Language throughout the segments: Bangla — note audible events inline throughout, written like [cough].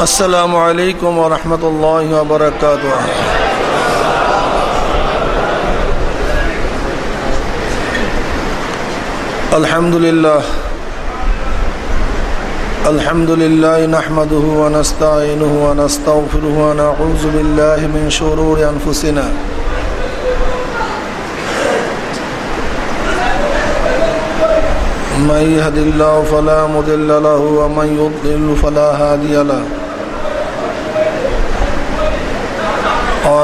السلام عليكم ورحمة الله وبركاته الحمد لله الحمد لله نحمده ونستعينه ونستغفره ونعوذ بالله من شرور أنفسنا من يهد الله فلا مضل له ومن يضلل فلا هادي له۔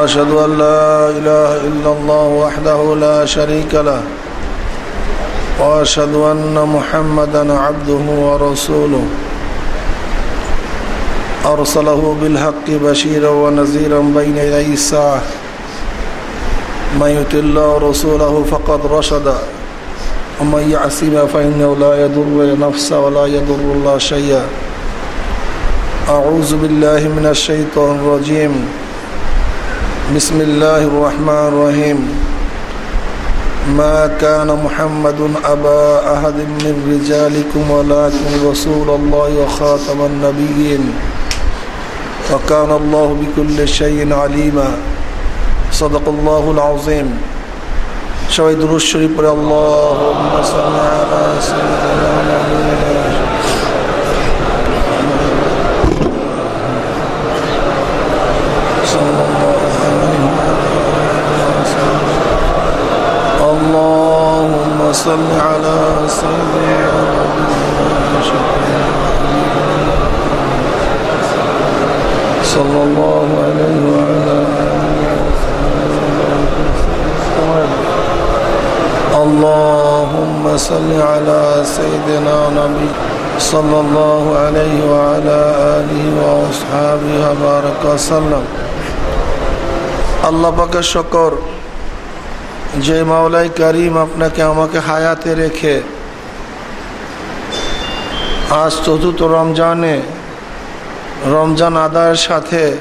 واشهد ان لا اله الا الله وحده لا شريك له واشهد ان محمدا عبده ورسوله ارسله بالحق بشيرا ونذيرا بين يدي الساعه من يطع الله ورسوله فقد رشد ومن يعصم فإنه لا يضر نفسه ولا يضر الله شيئا أعوذ بالله من الشيطان الرجيم بسم اللہ الرحمن الرحیم۔ ما كان محمد ابا احد من رجالكم ولكن رسول الله وخاتم النبيين وكان الله بكل شيء عليما صدق الله العظيم شوي درود شریف پر اللهم صل على سيدنا محمد صل على سيدنا صلى الله عليه وعلى اللهم صل على سيدنا نبي صلى الله عليه وعلى آله وأصحابه بارك وسلم. الله بك الشكر যে মাওলাই করিম আপনাকে আমাকে হায়াতে রেখে আজ চতুর্থ রমজানে, রমজান আদায়ের সাথে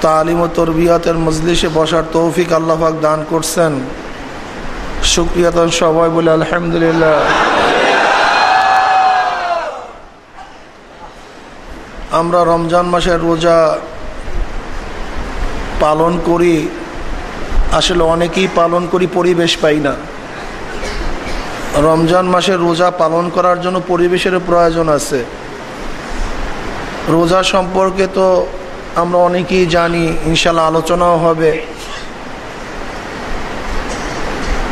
তালিম ও তরবিয়াতের মজলিসে বসার তৌফিক আল্লাহাক দান করছেন। শুক্রিয়া তো সবাই বলে আলহামদুলিল্লাহ। আমরা রমজান মাসের রোজা পালন করি। আসলে অনেকেই পালন করি পরিবেশ পাই না। রমজান মাসের রোজা পালন করার জন্য পরিবেশের প্রয়োজন আছে। রোজা সম্পর্কে তো আমরা অনেকেই জানি ইনশাল্লাহ আলোচনাও হবে।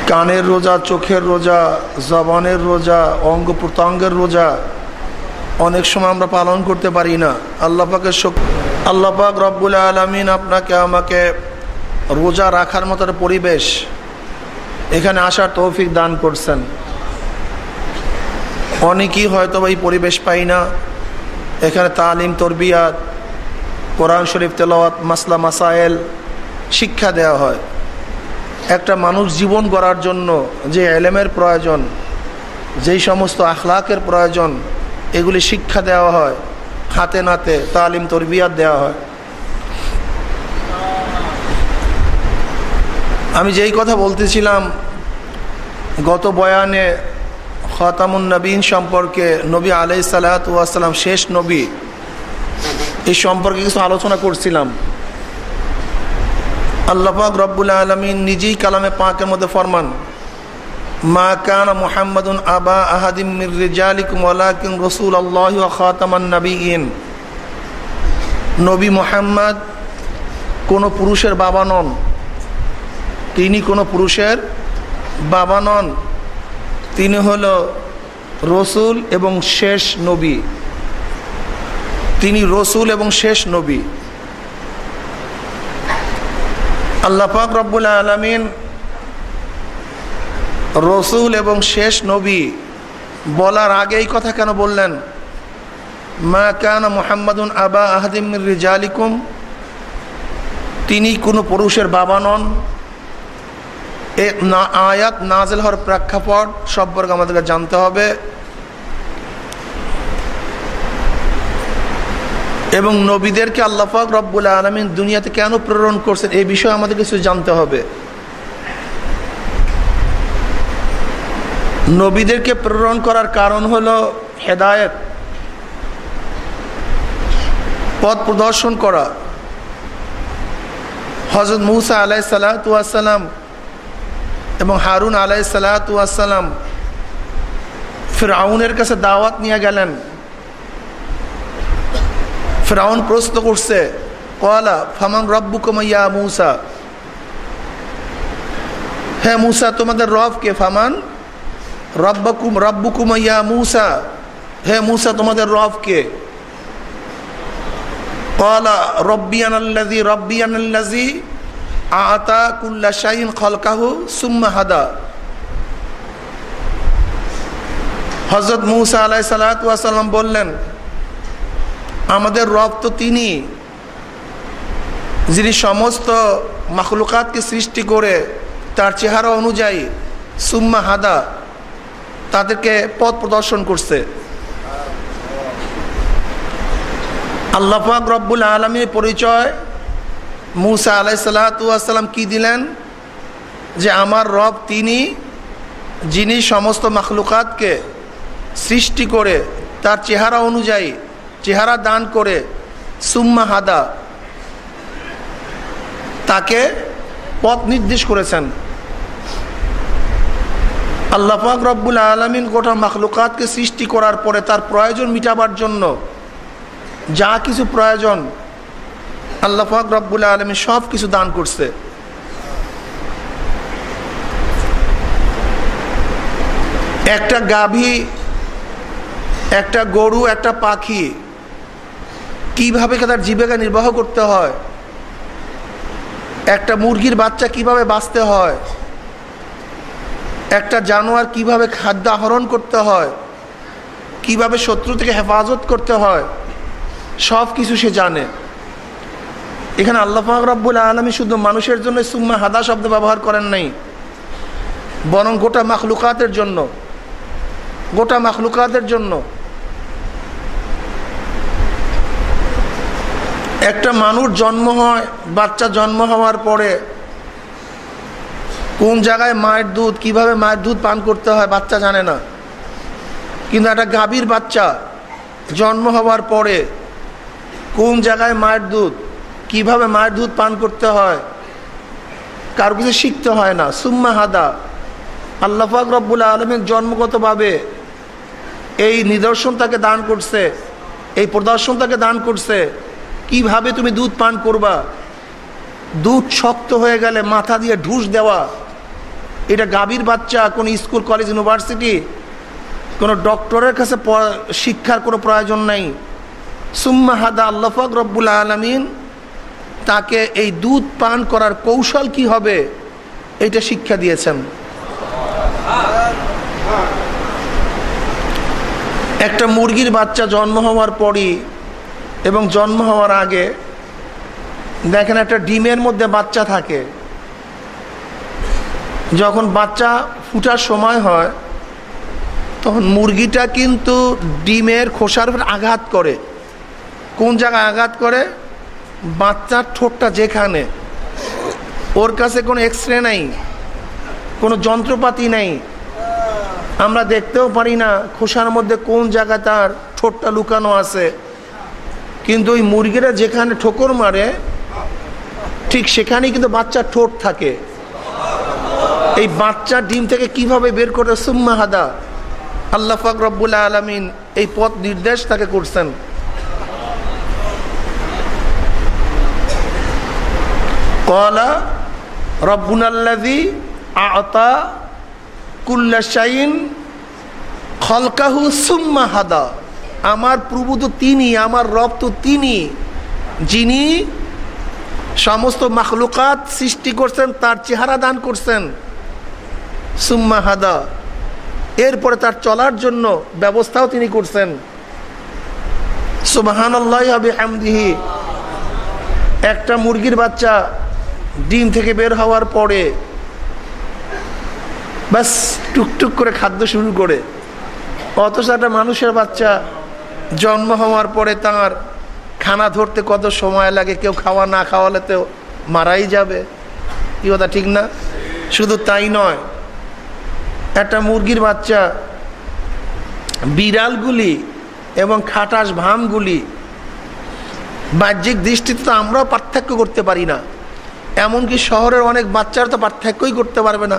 কানের রোজা, চোখের রোজা, জবানের রোজা, অঙ্গ প্রত্যঙ্গের রোজা অনেক সময় আমরা পালন করতে পারি না। আল্লাহ পাকের আল্লাহ পাক রব্বুল আলমিন আপনাকে আমাকে রোজা রাখার মতো পরিবেশ। এখানে আসার তৌফিক দান করছেন। অনেকেই হয়তো এই পরিবেশ পাই না। এখানে তালিম, তরবিয়াত, কোরআন শরীফ, তেলাওয়াত, মাসলা মাসাইল শিক্ষা দেওয়া হয়। একটা মানুষ জীবন গড়ার জন্য যে এলেমের প্রয়োজন, যেই সমস্ত আখলাকের প্রয়োজন, এগুলি শিক্ষা দেওয়া হয়। হাতে নাতে তালিম, তরবিয়াত দেওয়া হয়। আমি যেই কথা বলতেছিলাম, গত বয়ানে খতামুন নবীন সম্পর্কে নবী আলাই সালাতাম শেষ নবী, এই সম্পর্কে কিছু আলোচনা করছিলাম। আল্লাহাক রব্বুল আলমিন নিজেই কালামে পাঁকের মধ্যে ফরমান, মা কান মোহাম্মদুন আবা আহাদিম রসুল আল্লাহ খাতামান নবীন নবী মোহাম্মদ কোনো পুরুষের বাবা নন তিনি কোনো পুরুষের বাবা নন। তিনি হল রসুল এবং শেষ নবী। তিনি রসুল এবং শেষ নবী। আল্লাহ পাক রব্বুল আলমিন রসুল এবং শেষ নবী বলার আগে এই কথা কেন বললেন? মা কান মোহাম্মদুন আবা আহদিম রিজালিকুম। তিনি কোনো পুরুষের বাবা নন। না আয়াত নাজেল হওয়ার প্রেক্ষাপট সম্পর্কে আমাদেরকে জানতে হবে। এবং নবীদেরকে আল্লাহাক রব্বুল আলমিন দুনিয়াতে কেন প্রেরণ করছেন এই বিষয়ে আমাদের কিছু জানতে হবে। নবীদেরকে প্রেরণ করার কারণ হলো হেদায়ত, পথ প্রদর্শন করা। হজরত মুসা আলাই সালাতাম এবং হারুন আলাই সালাতাম ফেরাউনের কাছে দাওয়াত নিয়ে গেলেন। ফেরাউন প্রশ্ন করছে কলা ফামান রব্বু কমাইয়া মুসা? হ্যাঁ মুসা, তোমাদের রব কে? ফামান রব্বাকুম রব্বু কুমাইয়া মুসা? হে মূসা, তোমাদের রব কে? কলা রব্বিয়ান আল্লাজি রব্বিয়ান আল্লাজি আতা কুল্লা শাহিন খলকাহু সুম্মা হাদা। হজরত মুসা আলাই সালাতাম বললেন, আমাদের রব তো তিনি, যিনি সমস্ত মখলুকাতকে সৃষ্টি করে তার চেহারা অনুযায়ী সুম্মা হাদা তাদেরকে পথ প্রদর্শন করছে। আল্লাহাক রব্বুল আলমীর পরিচয় মুসা আলাই সাল্লাতাম কি দিলেন? যে আমার রব তিনি, যিনি সমস্ত মখলুকাতকে সৃষ্টি করে, তার চেহারা অনুযায়ী চেহারা দান করে, সুম্মা হাদা, তাকে পথ নির্দেশ করেছেন। আল্লাহাক রব্বুল আলমিন গোটা মখলুকাতকে সৃষ্টি করার পরে তার প্রয়োজন মিটাবার জন্য যা কিছু প্রয়োজন আল্লাহাক রব্বুল আলমিন সব কিছু দান করছে। একটা গাভী, একটা গরু, একটা পাখি, কীভাবে তার জীবিকা নির্বাহ করতে হয়? একটা মুরগির বাচ্চা কীভাবে বাঁচতে হয়? একটা জানোয়ার কীভাবে খাদ্য আহরণ করতে হয়? কীভাবে শত্রু থেকে হেফাজত করতে হয়? সব কিছু সে জানে। এখানে আল্লাহ রব্বুল আলমী শুধু মানুষের জন্য সুম্মা হাদা শব্দ ব্যবহার করেন নাই, বরং গোটা মাখলুকাতের জন্য, গোটা মাখলুকাতের জন্য। একটা মানুষ জন্ম হয়, বাচ্চা জন্ম হওয়ার পরে কোন জায়গায় মায়ের দুধ, কীভাবে মায়ের দুধ পান করতে হয় বাচ্চা জানে না। কিন্তু একটা গাভীর বাচ্চা জন্ম হওয়ার পরে কোন জায়গায় মায়ের দুধ কীভাবে মায়ের দুধ পান করতে হয়? কারও কিছু শিখতে হয় না। সুম্মা হাদা। আল্লাহাক রব্বুল আলমের জন্মগতভাবে এই নিদর্শন তাকে দান করছে, এই প্রদর্শন তাকে দান করছে। কীভাবে তুমি দুধ পান করবা? দুধ শক্ত হয়ে গেলে মাথা দিয়ে ঢুস দেওয়া। এটা গাভীর বাচ্চা, কোনো স্কুল, কলেজ, ইউনিভার্সিটি, কোনো ডক্টরের কাছে শিক্ষার কোনো প্রয়োজন নাই। সুম্মা হাদা আল্লাফাক রব্বুল আলমিন তাকে এই দুধ পান করার কৌশল কি হবে? এটা শিক্ষা দিয়েছেন। একটা মুরগির বাচ্চা জন্ম হওয়ার পরই এবং জন্ম হওয়ার আগে, দেখেন একটা ডিমের মধ্যে বাচ্চা থাকে। যখন বাচ্চা ফুটার সময় হয়, তখন মুরগিটা কিন্তু ডিমের খোসার আঘাত করে। কোন জায়গায় আঘাত করে? বাচ্চার ঠোঁটটা যেখানে, ওর কাছে কোনো এক্স রে নাই, কোনো যন্ত্রপাতি নেই। আমরা দেখতেও পারি না খোসার মধ্যে কোন জায়গা তার ঠোঁটটা লুকানো আছে। কিন্তু ওই মুরগিরা যেখানে ঠোকর মারে, ঠিক সেখানেই কিন্তু বাচ্চার ঠোঁট থাকে। এই বাচ্চা ডিম থেকে কীভাবে বের করে, সুম্মা হাদা। আল্লাহ ফাক রব্বুল আলমিন এই পথ নির্দেশ তাকে করছেন। আতা খলকাহু আমার প্রভু তো তিনি, আমার রব তো তিনি, যিনি সমস্ত মাখলুকাত সৃষ্টি করছেন, তার চেহারা দান করছেন। সুম্মা হাদা এরপরে তার চলার জন্য ব্যবস্থাও তিনি করছেন। সুবাহান একটা মুরগির বাচ্চা ডিম থেকে বের হওয়ার পরে ব্যাস টুকটুক করে খাদ্য শুরু করে। অথচ একটা মানুষের বাচ্চা জন্ম হওয়ার পরে তার খানা ধরতে কত সময় লাগে, কেউ খাওয়া না খাওয়ালে তো মারাই যাবে। কি কথা, ঠিক না? শুধু তাই নয়, একটা মুরগির বাচ্চা বিড়ালগুলি এবং খাটাস ভামগুলি বাহ্যিক দৃষ্টিতে তো আমরাও পার্থক্য করতে পারি না। এমনকি শহরের অনেক বাচ্চার তো পার্থক্যই করতে পারবে না।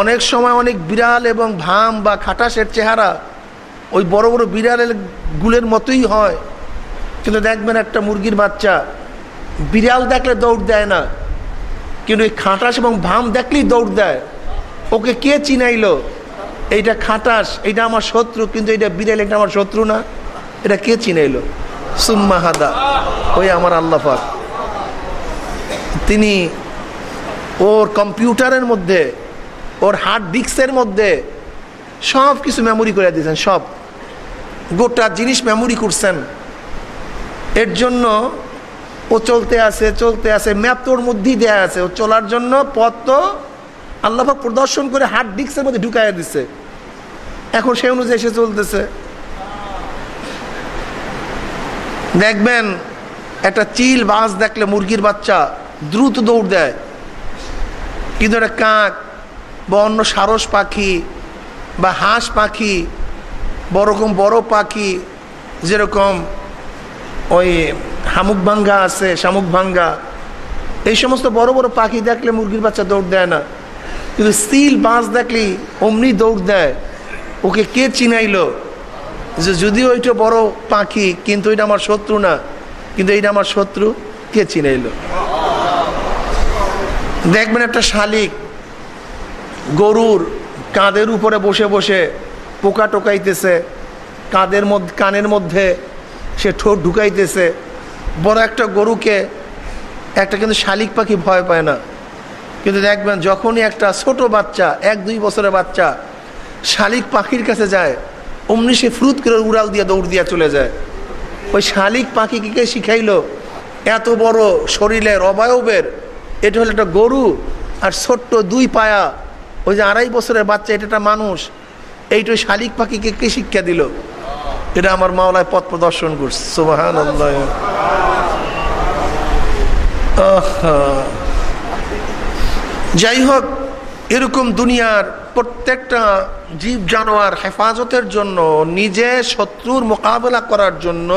অনেক সময় অনেক বিড়াল এবং ভাম বা খাটাসের চেহারা ওই বড় বড় বিড়ালের গুলের মতোই হয়। কিন্তু দেখবেন একটা মুরগির বাচ্চা বিড়াল দেখলে দৌড় দেয় না, কিন্তু এই খাটাস এবং ভাম দেখলেই দৌড় দেয়। ওকে কে চিনাইলো? এইটা খাটাস, এইটা আমার শত্রু, কিন্তু এইটা বিড়াল এটা আমার শত্রু না। এটা কে চিনাইলো? সুম্মা হাদা, ওই আমার আল্লাফাক তিনি ওর কম্পিউটারের মধ্যে, ওর হার্ড ডিস্কের মধ্যে সব কিছু মেমোরি করে দিয়েছেন, সব। গোটা জিনিস মেমোরি করছেন। এর জন্য ও চলতে আছে চলতে আছে ম্যাপ তো ওর মধ্যেই দেয়া আছে। ও চলার জন্য পথ তো আল্লাহাক প্রদর্শন করে হার্ড ডিস্কের মধ্যে ঢুকাইয়া দিছে। এখন সে অনুযায়ী সে চলতেছে। দেখবেন, একটা চিল বাস দেখলে মুরগির বাচ্চা দ্রুত দৌড় দেয়। কিন্তু একটা কাক বা অন্য সারস পাখি বা হাঁস পাখি বড়রকম বড় পাখি যেরকম ওই হামুক ভাঙ্গা আছে, শামুক ভাঙ্গা, এই সমস্ত বড় বড় পাখি দেখলে মুরগির বাচ্চা দৌড় দেয় না। কিন্তু সিল, বাঁশ দেখলেই অমনি দৌড় দেয়। ওকে কে চিনাইলো? যে যদিও ওইটা বড় পাখি, কিন্তু এটা আমার শত্রু না। কিন্তু এইটা আমার শত্রু, কে চিনাইলো? দেখবেন একটা শালিক গরুর কাঁদের উপরে বসে বসে পোকা টোকাইতেছে কাঁদের মধ্যে, কানের মধ্যে সে ঠোঁট ঢুকাইতেছে। বড় একটা গরুকে একটা কিন্তু শালিক পাখি ভয় পায় না। কিন্তু দেখবেন যখনই একটা ছোট বাচ্চা, এক দুই বছরের বাচ্চা শালিক পাখির কাছে যায়, অমনি সে ফ্রুত করে উড়াল দিয়ে দৌড় দিয়ে চলে যায়। ওই শালিক পাখিকে শিখাইলো? এত বড় শরীরের অবয়বের এটা হলো একটা গরু আর ছোট্ট দুই পায়া। ওই যে আড়াই বছরের বাচ্চা, এটা একটা মানুষ। এইটা শালিক পাখিকে কে শিক্ষা দিল? এটা আমার মাওলায় পথ প্রদর্শন করছে। সুবাহান যাই হোক, এরকম দুনিয়ার প্রত্যেকটা জীব জানোয়ার হেফাজতের জন্য, নিজে শত্রুর মোকাবেলা করার জন্য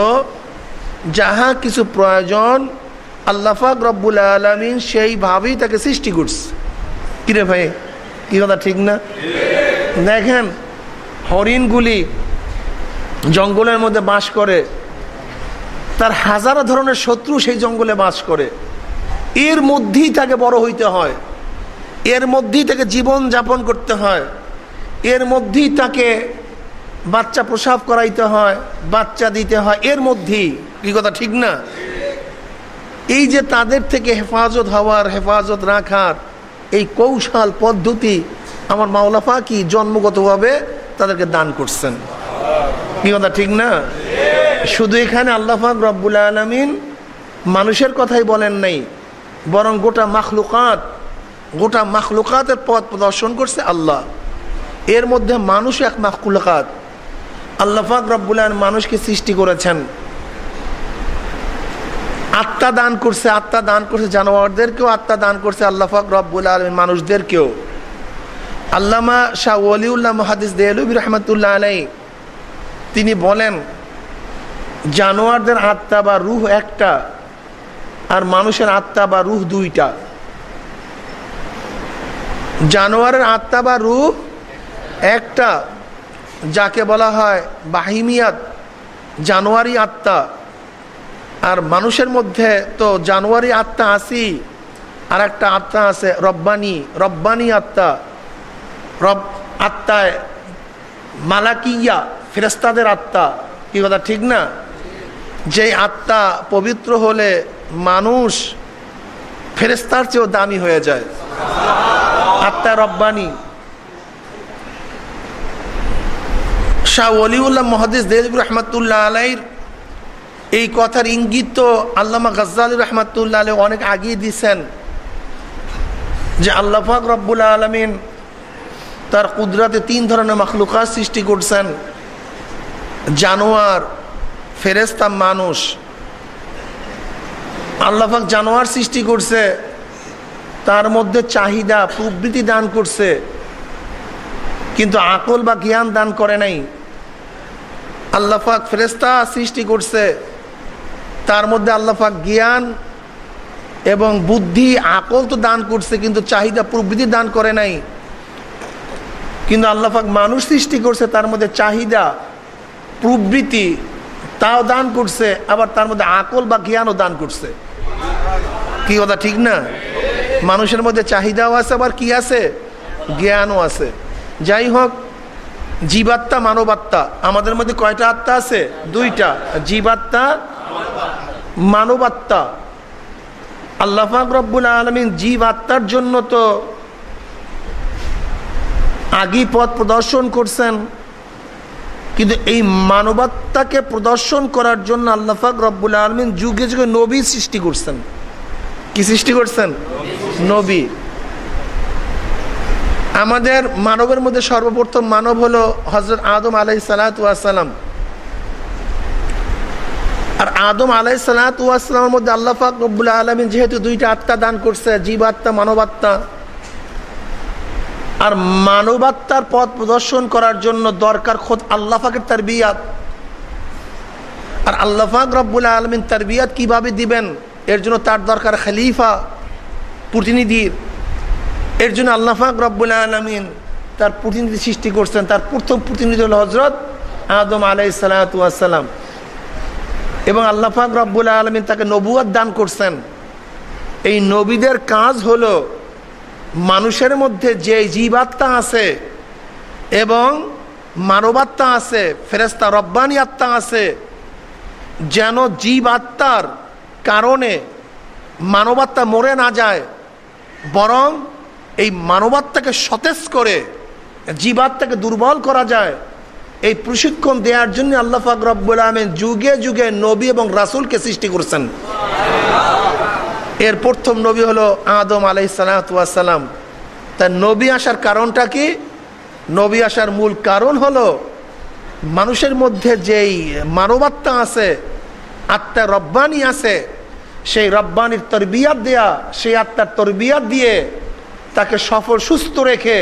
যাহা কিছু প্রয়োজন আল্লাফাক রব্বুল আলমিন সেইভাবেই তাকে সৃষ্টি করছে। কিরে ভাই? কি কথা ঠিক না? দেখেন, হরিণগুলি জঙ্গলের মধ্যে বাস করে। তার হাজারো ধরনের শত্রু সেই জঙ্গলে বাস করে। এর মধ্যেই তাকে বড় হইতে হয়। এর মধ্যেই তাকে জীবন যাপন করতে হয়। এর মধ্যেই তাকে বাচ্চা প্রসাব করাইতে হয়, বাচ্চা দিতে হয়। এর মধ্যেই। কি কথা ঠিক না? এই যে তাদের থেকে হেফাজত হওয়ার, হেফাজত রাখার এই কৌশল, পদ্ধতি আমার মাওলাফা কি জন্মগতভাবে তাদেরকে দান করছেন। কি কথা, ঠিক না? শুধু এখানে আল্লাহাক রব্বুল আলমিন মানুষের কথাই বলেন নাই, বরং গোটা মাখলুকাত, গোটা মাখলুকাতের পথ প্রদর্শন করছে আল্লাহ। এর মধ্যে মানুষ এক মাখলুকাত। আল্লাহাক রব্বুল আলম মানুষকে সৃষ্টি করেছেন। আত্মা দান করছে, আত্মা দান করছে জানোয়ারদেরকেও, আত্মা দান করছে আল্লাহাক রব্বুল আলম মানুষদেরকেও। আল্লামা শাহ ওলিউল্লাহ মহাদিস দেহলুবি রহমতুল্লাহ আলাই তিনি বলেন, জানোয়ারদের আত্মা বা রুহ একটা, আর মানুষের আত্মা বা রুহ দুইটা। জানোয়ারের আত্মা বা রুহ একটা, যাকে বলা হয় বাহিমিয়াত জানোয়ারি আত্মা। আর মানুষের মধ্যে তো জানুয়ারি আত্মা আসি আর একটা আত্মা আছে রব্বানি রব্বানি আত্মা। রব আত্মায় মালাকিয়া ফেরেস্তাদের আত্মা। কি কথা, ঠিক না? যে আত্মা পবিত্র হলে মানুষ ফেরেস্তার চেয়েও দামি হয়ে যায়। আত্মা রব্বানি। শাহ অলিউল্লাহ মহাদিস দেব রহমতুল্লাহ আলাইর এই কথার ইঙ্গিত তো আল্লামা গজ্জাল রহমতুল্লাহ আলহ অনেক আগিয়ে দিছেন যে আল্লাহাক রব্বুল আলমিন তার কুদরাতে তিন ধরনের মখলুকাত সৃষ্টি করছেন। জানোয়ার ফেরেস্তা মানুষ। আল্লাহাক জানোয়ার সৃষ্টি করছে। তার মধ্যে চাহিদা প্রবৃতি দান করছে। কিন্তু আকল বা জ্ঞান দান করে নাই। আল্লাহাক ফেরেস্তা সৃষ্টি করছে। তার মধ্যে আল্লাহাক জ্ঞান এবং বুদ্ধি, আকল তো দান করছে, কিন্তু চাহিদা প্রবৃত্তি দান করে নাই। কিন্তু আল্লাহাক মানুষ সৃষ্টি করছে, তার মধ্যে চাহিদা, প্রবৃত্তি, তাও দান করছে, আবার তার মধ্যে আকল বা জ্ঞানও দান করছে। কি কথা ঠিক না? মানুষের মধ্যে চাহিদাও আছে, আবার কি আছে? জ্ঞানও আছে। যাই হোক, জীবাত্মা মানবাত্মা। আমাদের মধ্যে কয়টা আত্মা আছে? দুইটা। জীবাত্মা মানবাত্মা। আল্লাহাক রব্বুল আলমিন জীব আত্মার জন্য তো আগি পথ প্রদর্শন করছেন। কিন্তু এই মানবাত্মাকে প্রদর্শন করার জন্য আল্লাহাক রব্বুল আলমিন যুগে যুগে নবী সৃষ্টি করছেন। কি সৃষ্টি করছেন? নবী। আমাদের মানবের মধ্যে সর্বপ্রথম মানব হলো হজরত আদম আলাই সালাতাম আর আদম আলাই সালাতামের মধ্যে আল্লাহ ফাক রব্বুল আলমিন যেহেতু দুইটা আত্মা দান করছে, জীব আত্মা মানবাত্মা আর মানবাত্মার পথ প্রদর্শন করার জন্য দরকার খোদ আল্লাহ ফাঁকের তার বিয়াত আর আল্লাহ ফাক রব্বুল আলমিন তার বিয়াত কীভাবে দিবেন? এর জন্য তার দরকার খালিফা, প্রতিনিধির। এর জন্য আল্লাহাক রব্বুল আলমিন তার প্রতিনিধি সৃষ্টি করছেন। তার প্রথম প্রতিনিধি হল হজরত আদম আলাই সালাতাম এবং আল্লাহাক রব্বুল আলমিন তাকে নবুয়াদ দান করছেন। এই নবীদের কাজ হল মানুষের মধ্যে যে জীবাত্মা আছে এবং মানবাত্মা আছে ফেরেস্তা রব্বানি আত্মা আছে, যেন জীব আত্মার কারণে মানবাত্মা মরে না যায়, বরং এই মানবাত্মাকে সতেজ করে, জীবাত্মাকে দুর্বল করা যায়। এই প্রশিক্ষণ দেওয়ার জন্য আল্লাহ ফাক রব্বুল আলমেন যুগে যুগে নবী এবং রাসুলকে সৃষ্টি করছেন। এর প্রথম নবী হলো আদম আলাই সালাতাম তার নবী আসার কারণটা কি? নবী আসার মূল কারণ হলো মানুষের মধ্যে যেই মানবাত্মা আছে, আত্মা রব্বানি আছে, সেই রব্বানির তরবিয়াত দেয়া, সেই আত্মার তরবিয়াত দিয়ে তাকে সফল, সুস্থ রেখে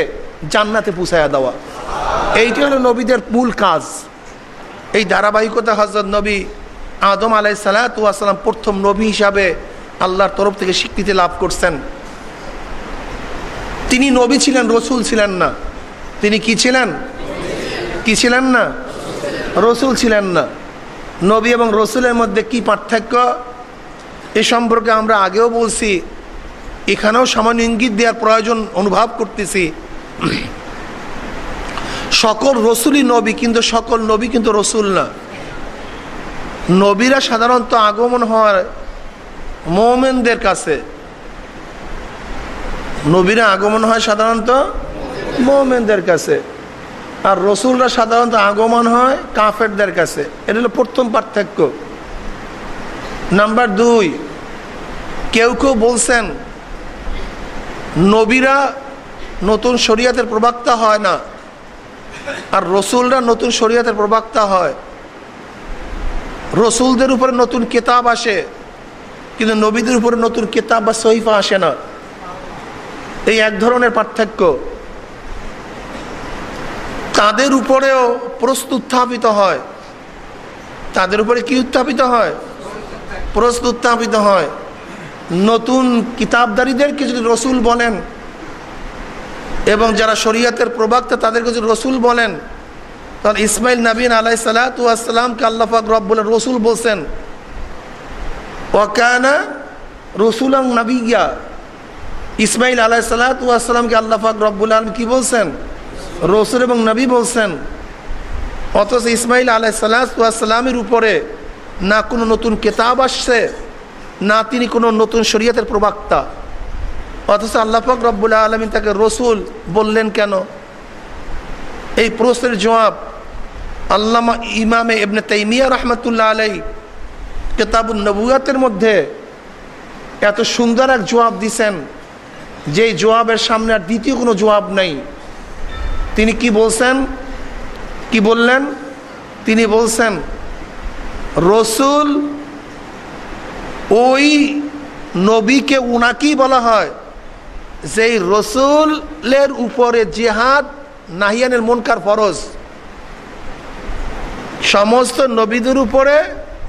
জান্নাতে পুষাইয়া দেওয়া। এইটি হলো নবীদের মূল কাজ। এই ধারাবাহিকতা হজরত নবী আদম আলাই সালাতাম প্রথম নবী হিসাবে আল্লাহর তরফ থেকে স্বীকৃতি লাভ করছেন। তিনি নবী ছিলেন, রসুল ছিলেন না। তিনি কি ছিলেন? কি ছিলেন না? রসুল ছিলেন না। নবী এবং রসুলের মধ্যে কি পার্থক্য? এ সম্পর্কে আমরা আগেও বলছি। এখানেও সামান্য ইঙ্গিত দেওয়ার প্রয়োজন অনুভব করতেছি। সকল রসুলই নবী, কিন্তু সকল নবী কিন্তু রসুল না। নবীরা সাধারণত আগমন হয় মোমেনদের কাছে। নবীরা আগমন হয় সাধারণত মোমেনদের কাছে। আর রসুলরা সাধারণত আগমন হয় কাফেরদের কাছে। এটা হলো প্রথম পার্থক্য। নাম্বার দুই, কেউ কেউ বলছেন, নবীরা নতুন শরিয়াতের প্রবক্তা হয় না। আর রসুলরা নতুন শরিয়াতের প্রবক্তা হয়। রসুলদের উপরে নতুন কেতাব আসে, কিন্তু নবীদের উপরে নতুন কেতাব বা সহিফা আসে না। এই এক ধরনের পার্থক্য। তাদের উপরেও প্রশ্ন উত্থাপিত হয়। তাদের উপরে কি উত্থাপিত হয়? প্রশ্ন উত্থাপিত হয়। নতুন কিতাবদারীদেরকে যদি রসুল বলেন এবং যারা শরীয়তের প্রবক্তা তাদেরকে যদি রসুল বলেন তখন ইসমাইল নবীন আলাই সালাতামকে আল্লাহাক রব্বুল রসুল বলছেন ওয়াকানা রসুলাং নবিয়া ইসমাইল আলাই সালাতামকে আল্লাহাক রব্বুল আলম কি বলছেন? রসুল এবং নবী বলছেন, অথচ ইসমাইল আলাই সালাতামের উপরে না কোনো নতুন কেতাব আসছে, না তিনি কোনো নতুন শরীয়তের প্রবক্তা। অথচ আল্লাহাক রব্বুল্লাহ আলমিন তাকে রসুল বললেন কেন? এই প্রশ্নের জবাব আল্লামা ইমামে এবনে তাইমিয়া রহমতুল্লাহ আলাই কেতাবুল নবুয়াতের মধ্যে এত সুন্দর এক জবাব দিছেন, যেই জবাবের সামনে আর দ্বিতীয় কোনো জবাব নেই। তিনি কি বলছেন? কি বললেন? তিনি বলছেন, রসুল ওই নবীকে উনাকেই বলা হয়। যেই রসুলের উপরে জেহাদ, নাহিয়ানের মনকার ফরজ। সমস্ত নবীদের উপরে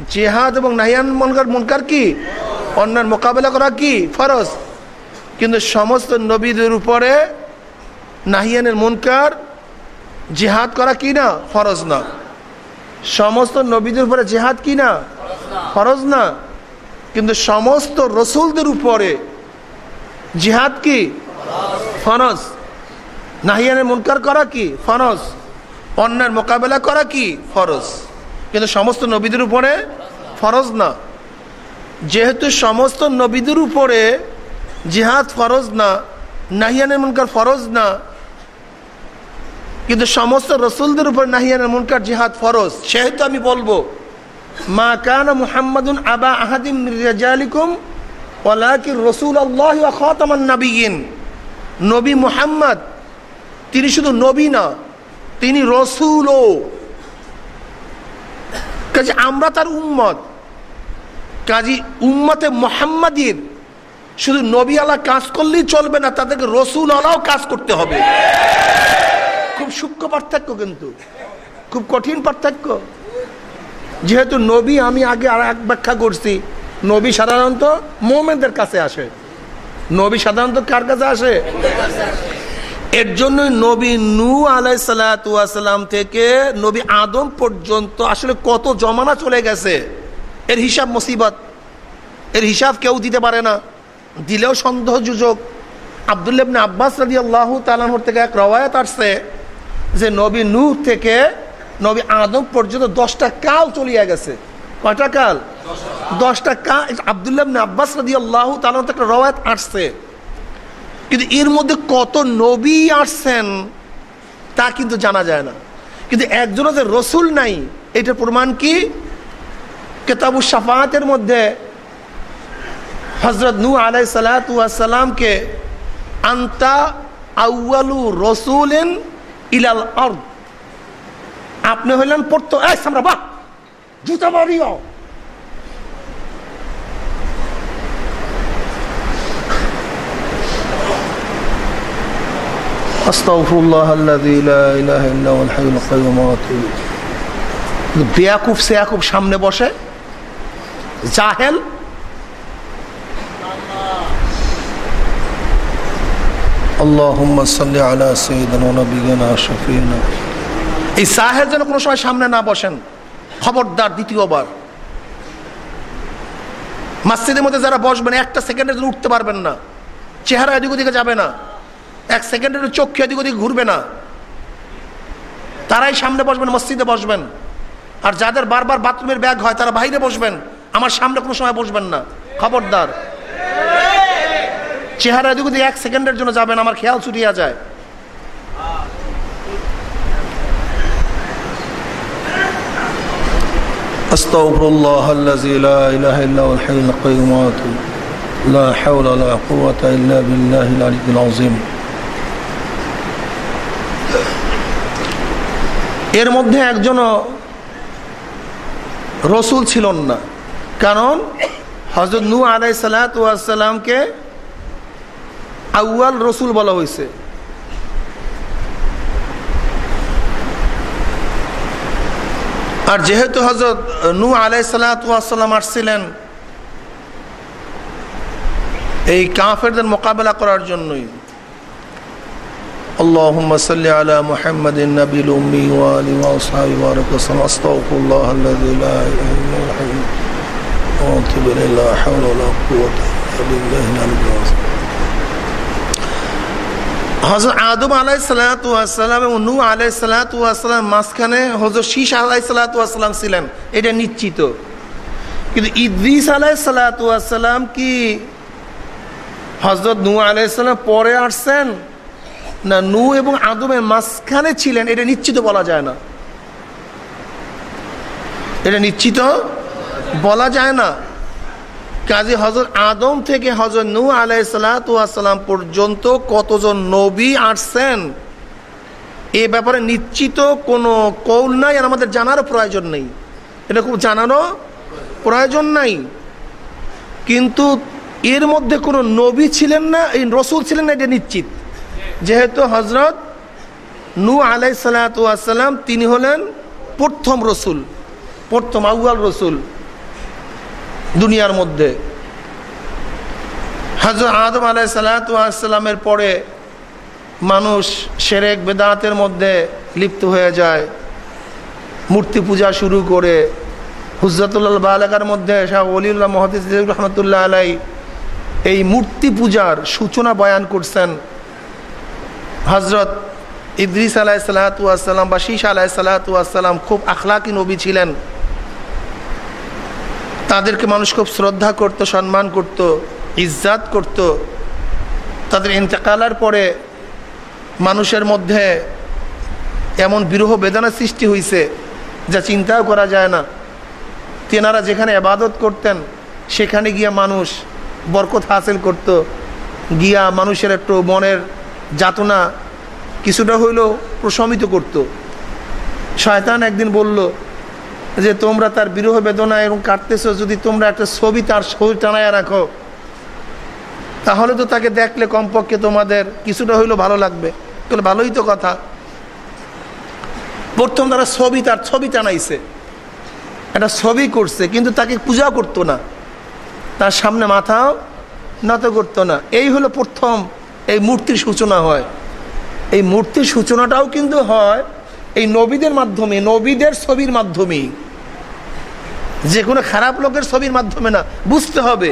জেহাদ এবং নাহিয়ান মনকার মনকার কি? অন্যান্য মোকাবেলা করা কি? ফরজ। কিন্তু সমস্ত নবীদের উপরে নাহিয়ানের মনকার জেহাদ করা কি না? ফরজ না। সমস্ত নবীদের উপরে জেহাদ কি না? ফরজ না। কিন্তু সমস্ত রসুলদের উপরে জিহাদ কি? ফরজ। নাহিয়ানের মুনকার করা কি? ফরজ। অন্যের মোকাবেলা করা কি? ফরজ। কিন্তু সমস্ত নবীদের উপরে ফরজ না। যেহেতু সমস্ত নবীদের উপরে জিহাদ ফরজ না, নাহিয়ানের মুনকার ফরজ না, কিন্তু সমস্ত রসুলদের উপর নাহিয়ানের মুনকার জিহাদ ফরজ। সেহেতু আমি বলব, মা কানা মুহাম্মাদুন আবা আহাদিম রিজালিকুম রসুল নবী মুহাম্মদ, তিনি শুধু নবী না, তিনি রসুলও। কাজে আমরা তার উম্মত। কাজী উম্মতে মোহাম্মদীর শুধু নবী আলা কাজ করলেই চলবে না, তাদেরকে রসুল আলাও কাজ করতে হবে। খুব সূক্ষ্ম পার্থক্য কিন্তু, খুব কঠিন পার্থক্য। যেহেতু নবী আমি আগে আর এক ব্যাখ্যা করছি নবী সাধারণত মোমেনদের কাছে আসে। নবী সাধারণত কার কাছে আসে? এর জন্য নবী নু আলাই সালাম থেকে নবী আদম পর্যন্ত আসলে কত জমানা চলে গেছে। এর হিসাব মুসিবত। এর হিসাব কেউ দিতে পারে না। দিলেও সন্দেহ যুজক আবদুল্লাবনে আব্বাস রাজি আল্লাহ তালাহর থেকে এক রওয়ায়ত আসছে যে নবী নু থেকে নবী আদম পর্যন্ত দশটা কাল চলিয়া গেছে। কয়টা কাল? দশটা কাল আবদুল্লাহ আব্বাস রাজি আল্লাহ তালাহ একটা রওয়ায়ত আসছে। কিন্তু এর মধ্যে কত নবী আসছেন, তা কিন্তু জানা যায় না। কিন্তু একজনও যে রসুল নাই, এটার প্রমাণ কি? কেতাবু সাফাতের মধ্যে হজরত নু আলাই সালাতামকে আন্তা আউয়ালু রসুলেন ইলাল আপনি হইলেন পড়তো আমরা বাহ! জুতা মারিও বেয়াকুফ সামনে বসে। জাহেল। আল্লাহুম্মা সাল্লি আলা সাইয়্যিদিনা ওয়া নাবিয়িনা এই সাহেল যেন কোনো সময় সামনে না বসেন। খবরদার দ্বিতীয়বার। মাসজিদের মধ্যে যারা বসবেন, একটা সেকেন্ডের জন্য উঠতে পারবেন না। চেহারা এদিক ওদিকে যাবে না। এক সেকেন্ডের চক্ষু এদিক ওদিক ঘুরবে না। তারাই সামনে বসবেন, মসজিদে বসবেন। আর যাদের বারবার বাথরুমের ব্যাগ হয়, তারা বাইরে বসবেন। আমার সামনে কোনো সময় বসবেন না। খবরদার। চেহারা এদিক ওদিকে এক সেকেন্ডের জন্য যাবেন আমার খেয়াল ছুটিয়া যায়। أستغفر الله الذي لا إله إلا هو الحي القيوم لا حول ولا قوة إلا بالله العلي العظيم এর মধ্যে একজন রসুল ছিলেন না কারণ হজরত নু আলাই সালাতামকে আউয়াল রসুল বলা হয়েছে আর যেহেতু হজরত নু আলাইসালাম আসছিলেন এই কাফেরদের মোকাবেলা করার জন্যই اللهم صل على محمد النبي الأمي وآله وأصحابه وبارك وسلم أستغفر الله الذي لا إله إلا هو الحي وأتوب إليه لا حول ولا قوة إلا بالله العلي العظيم হজরত আদম আলাই সালাতাম এবং নু আলাই সালাতাম মাঝখানে হজরত শীষ আলাই সালাতাম ছিলেন। এটা নিশ্চিত। কিন্তু ইদ্রিস আলাই সালাতাম কি হজরত নু আলাইসাল্লাম পরে আসছেন? না নু এবং আদমের মাঝখানে ছিলেন? এটা নিশ্চিত বলা যায় না। এটা নিশ্চিত বলা যায় না। কাজী হজরত আদম থেকে হজরত নু আলাইসালাম পর্যন্ত কতজন নবী আসছেন? এ ব্যাপারে নিশ্চিত কোনো কৌল নাই আর আমাদের জানারও প্রয়োজন নেই। এটা খুব জানারও প্রয়োজন নাই। কিন্তু এর মধ্যে কোনো নবী ছিলেন না, এই রসুল ছিলেন না, এটা নিশ্চিত। যেহেতু হজরত নু আলাই সালাতাম তিনি হলেন প্রথম রসুল, প্রথম আউয়াল রসুল। দুনিয়ার মধ্যে। হাজর আদম আলাই সালাতামের পরে মানুষ সেরেক, বেদাতের মধ্যে লিপ্ত হয়ে যায়। মূর্তি পূজা শুরু করে। হুজরতুল্লাহ বালাকার মধ্যে শাহ অলিউল্লাহ মহাদিস রহমতুল্লাহ আলাই এই মূর্তি পূজার সূচনা বয়ান করছেন। হজরত ইদ্রিস আলাহ সালাতাম বা শীষ আলাহ সালাতাম খুব আখলাকি নবী ছিলেন। তাদেরকে মানুষ খুব শ্রদ্ধা করত, সম্মান করত, ইজ্জাত করত। তাদের ইন্তেকালার পরে মানুষের মধ্যে এমন বিরহ বেদনা সৃষ্টি হয়েছে যা চিন্তাও করা যায় না। তেনারা যেখানে আবাদত করতেন, সেখানে গিয়া মানুষ বরকত হাসিল করত। গিয়া মানুষের একটু মনের যাতনা কিছুটা হইলেও প্রশমিত করত। শয়তান একদিন বলল যে তোমরা তার বিরহ বেদনা এবং কাটতেছো, যদি তোমরা একটা ছবি তার শরীর টানায় রাখো, তাহলে তো তাকে দেখলে কমপক্ষে তোমাদের কিছুটা হইলেও ভালো লাগবে। তাহলে ভালোই তো কথা। প্রথম তারা ছবি তার ছবি টানাইছে। একটা ছবি করছে, কিন্তু তাকে পূজা করতো না। তার সামনে মাথাও নত করতো না। এই হলো প্রথম এই মূর্তির সূচনা হয়। এই মূর্তির সূচনাটাও কিন্তু হয় এই নবীদের মাধ্যমে, নবীদের ছবির মাধ্যমেই। যে কোনো খারাপ লোকের ছবির মাধ্যমে না, বুঝতে হবে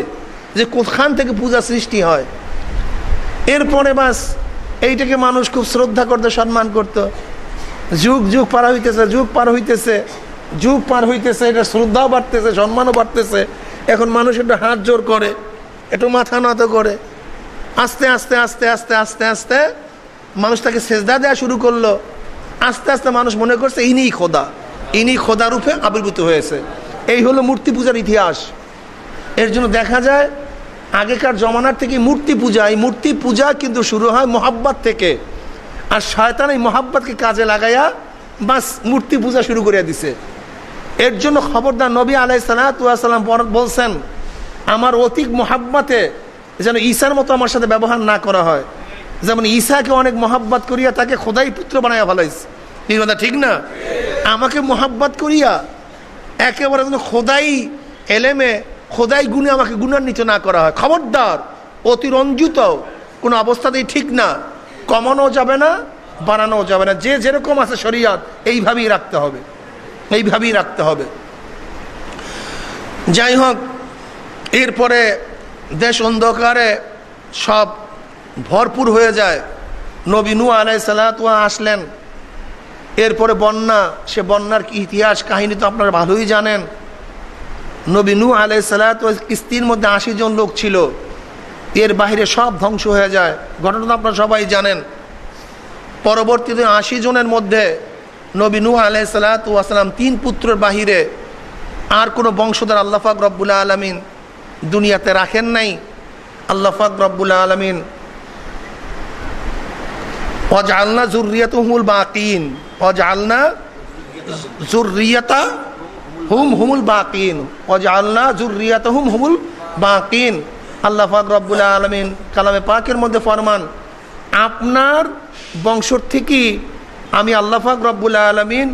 যে কোথান থেকে পূজা সৃষ্টি হয়। এরপরে বাস, এইটাকে মানুষ খুব শ্রদ্ধা করতো, সম্মান করত। যুগ যুগ পার হইতেছে, যুগ পার হইতেছে, যুগ পার হইতেছে, এটা শ্রদ্ধাও বাড়তেছে, সম্মানও বাড়তেছে। এখন মানুষ একটু হাত জোর করে, একটু মাথা নত করে। আস্তে আস্তে আস্তে আস্তে আস্তে আস্তে মানুষ তাকে সেজদা দেওয়া শুরু করল। আস্তে আস্তে মানুষ মনে করছে ইনি খোদা। ইনি খোদা রূপে আবির্ভূত হয়েছে। এই হলো মূর্তি পূজার ইতিহাস। এর জন্য দেখা যায়, আগেকার জমানার থেকে মূর্তি পূজা, এই মূর্তি পূজা কিন্তু শুরু হয় মোহাব্বত থেকে। আর শয়তান এই মোহাব্বতকে কাজে লাগাইয়া বাস মূর্তি পূজা শুরু করিয়া দিছে। এর জন্য খবরদার নবী আলাই সালাম বলছেন, আমার অতিক মোহাব্বতে যেন ঈশার মতো আমার সাথে ব্যবহার না করা হয়। যেমন ঈশাকে অনেক মোহাব্বত করিয়া তাকে খোদাই পুত্র বানাইয়া ভালাইছে ঠিক না? আমাকে মোহাব্বত করিয়া একেবারে যেন খোদাই এলেমে, খোদাই গুণে আমাকে গুণান্বিত না করা হয়। খবরদার অতিরঞ্জিত কোনো অবস্থাতেই ঠিক না। কমানো যাবে না বাড়ানো যাবে না। যে যেরকম আছে শরিয়াত, এইভাবেই রাখতে হবে। এইভাবেই রাখতে হবে। যাই হোক, এরপরে দেশ অন্ধকারে সব ভরপুর হয়ে যায়। নবী নু আলাই সালাতুয়া আসলেন। এরপরে বন্যা, সে বন্যার ইতিহাস কাহিনী তো আপনারা ভালোই জানেন। নবী নু আলাই সালাত কিস্তির মধ্যে আশি জন লোক ছিল। এর বাহিরে সব ধ্বংস হয়ে যায়। ঘটনা আপনারা সবাই জানেন। পরবর্তীতে আশি জনের মধ্যে নবী নু আলাই সালাতাম তিন পুত্রের বাহিরে আর কোনো বংশধর আল্লাহাক রব্বুল্লা আলমিন দুনিয়াতে রাখেন নাই। আল্লাহাক রব্বুল্লা আলমিন অজালনা জুরিয়াত বাকিন। হুম হুম আলমিন পাকের মধ্যে ফরমান, আপনার বংশর থেকে আমি আল্লাহ পাক রব্বুল্লাহ আলমিন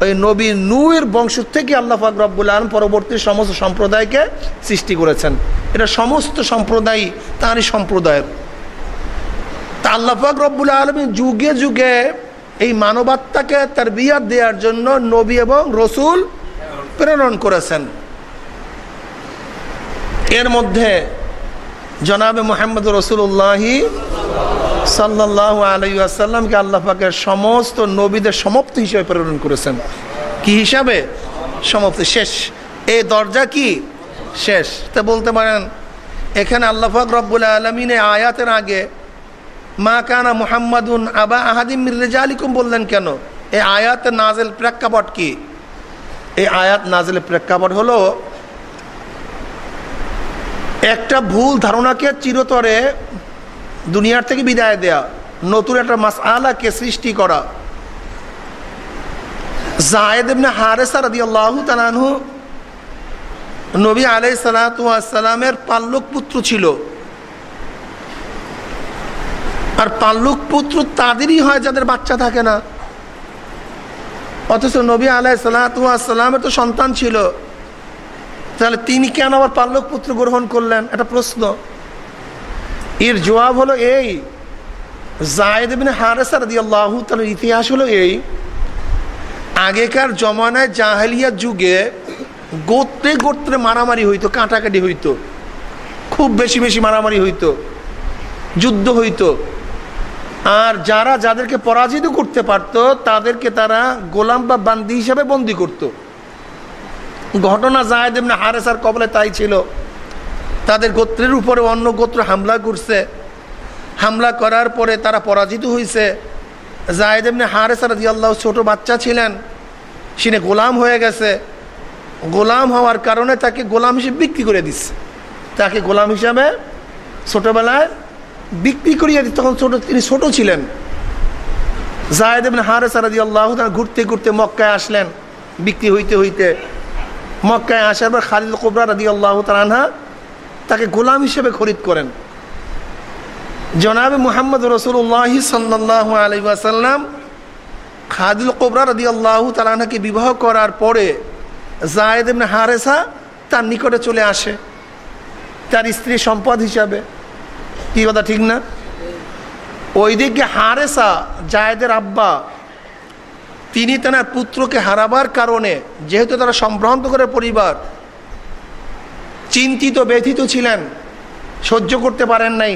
ওই নবী নুয়ের বংশ থেকে আল্লাহ পাক রব্বুল আলম পরবর্তী সমস্ত সম্প্রদায়কে সৃষ্টি করেছেন। এটা সমস্ত সম্প্রদায় তাঁরই সম্প্রদায়ের। আল্লাহাক রব্বুল আলমী যুগে যুগে এই মানবাত্মাকে তার বিয়ার দেওয়ার জন্য নবী এবং রসুল প্রেরণ করেছেন। এর মধ্যে জনাবে মোহাম্মদ রসুল্লাহি সাল্লাহ আলাইসাল্লামকে আল্লাহ পাকের সমস্ত নবীদের সমাপ্তি হিসেবে প্রেরণ করেছেন। কি হিসাবে? সমাপ্তি শেষ। এই দরজা কি? শেষ। তা বলতে পারেন, এখানে আল্লাহাক রব্বুল আলমিনে আয়াতের আগে মা কানা মুহাম্মাদুন আবা আহাদিম মির্রেজা আলিকুম বললেন কেন? এই আয়াত নাজেল প্রেক্ষাপট কি? এই আয়াত নাজেল প্রেক্ষাপট হলো, একটা ভুল ধারণাকে চিরতরে দুনিয়ার থেকে বিদায় দেয়া, নতুন একটা মাস আলাকে সৃষ্টি করা। জায়দ এমনি হারেসা রাদি আল্লাহ তালানহু নবী আলাই সালাতামের পাল্লক পুত্র ছিল। আর পাল্লুক পুত্র তাদেরই হয় যাদের বাচ্চা থাকে না। অথচ নবী আলাই সালাতামের তো সন্তান ছিল। তাহলে তিনি কেন আবার পাল্লক পুত্র গ্রহণ করলেন? একটা প্রশ্ন। এর জবাব হলো এই, জায়দ বিন হারেসার আল্লাহ তার ইতিহাস হলো এই, আগেকার জমানায় জাহালিয়া যুগে গোত্রে গোত্রে মারামারি হইতো, কাটাকাটি হইতো। খুব বেশি বেশি মারামারি হইতো, যুদ্ধ হইতো। আর যারা যাদেরকে পরাজিত করতে পারত, তাদেরকে তারা গোলাম বা বান্দি হিসাবে বন্দি করত। ঘটনা জায়দ এমনি হারেসার কবলে তাই ছিল। তাদের গোত্রের উপরে অন্য গোত্র হামলা করছে। হামলা করার পরে তারা পরাজিত হয়েছে জায়দ এমনি হারেসার আল্লাহ ছোট বাচ্চা ছিলেন। সিনে গোলাম হয়ে গেছে। গোলাম হওয়ার কারণে তাকে গোলাম হিসেবে বিক্রি করে দিচ্ছে তাকে গোলাম হিসাবে ছোটবেলায় বিক্রি করিয়ে তখন ছোট তিনি ছোট ছিলেন। জায়দ এমনি হারেসা রাজি আল্লাহ ঘুরতে ঘুরতে মক্কায় আসলেন। বিক্রি হইতে হইতে মক্কায় আসার পর খালিদ কোবরা রাজি আল্লাহ তালানহা তাকে গোলাম হিসেবে খরিদ করেন। জনাবে মুহাম্মদ রসুল্লাহ সাল্লাহ আলী আসাল্লাম খাদিল কোবরা রাদি আল্লাহ তালাহাকে বিবাহ করার পরে জায়দ হারেসা তার নিকটে চলে আসে। তার স্ত্রী সম্পদ হিসাবে। কি কথা, ঠিক না? ওইদিকে হারেসা, জায়দের আব্বা, তিনি তেনার পুত্রকে হারাবার কারণে, যেহেতু তারা সম্ভ্রান্ত করে পরিবার, চিন্তিত, ব্যথিত ছিলেন, সহ্য করতে পারেন নাই,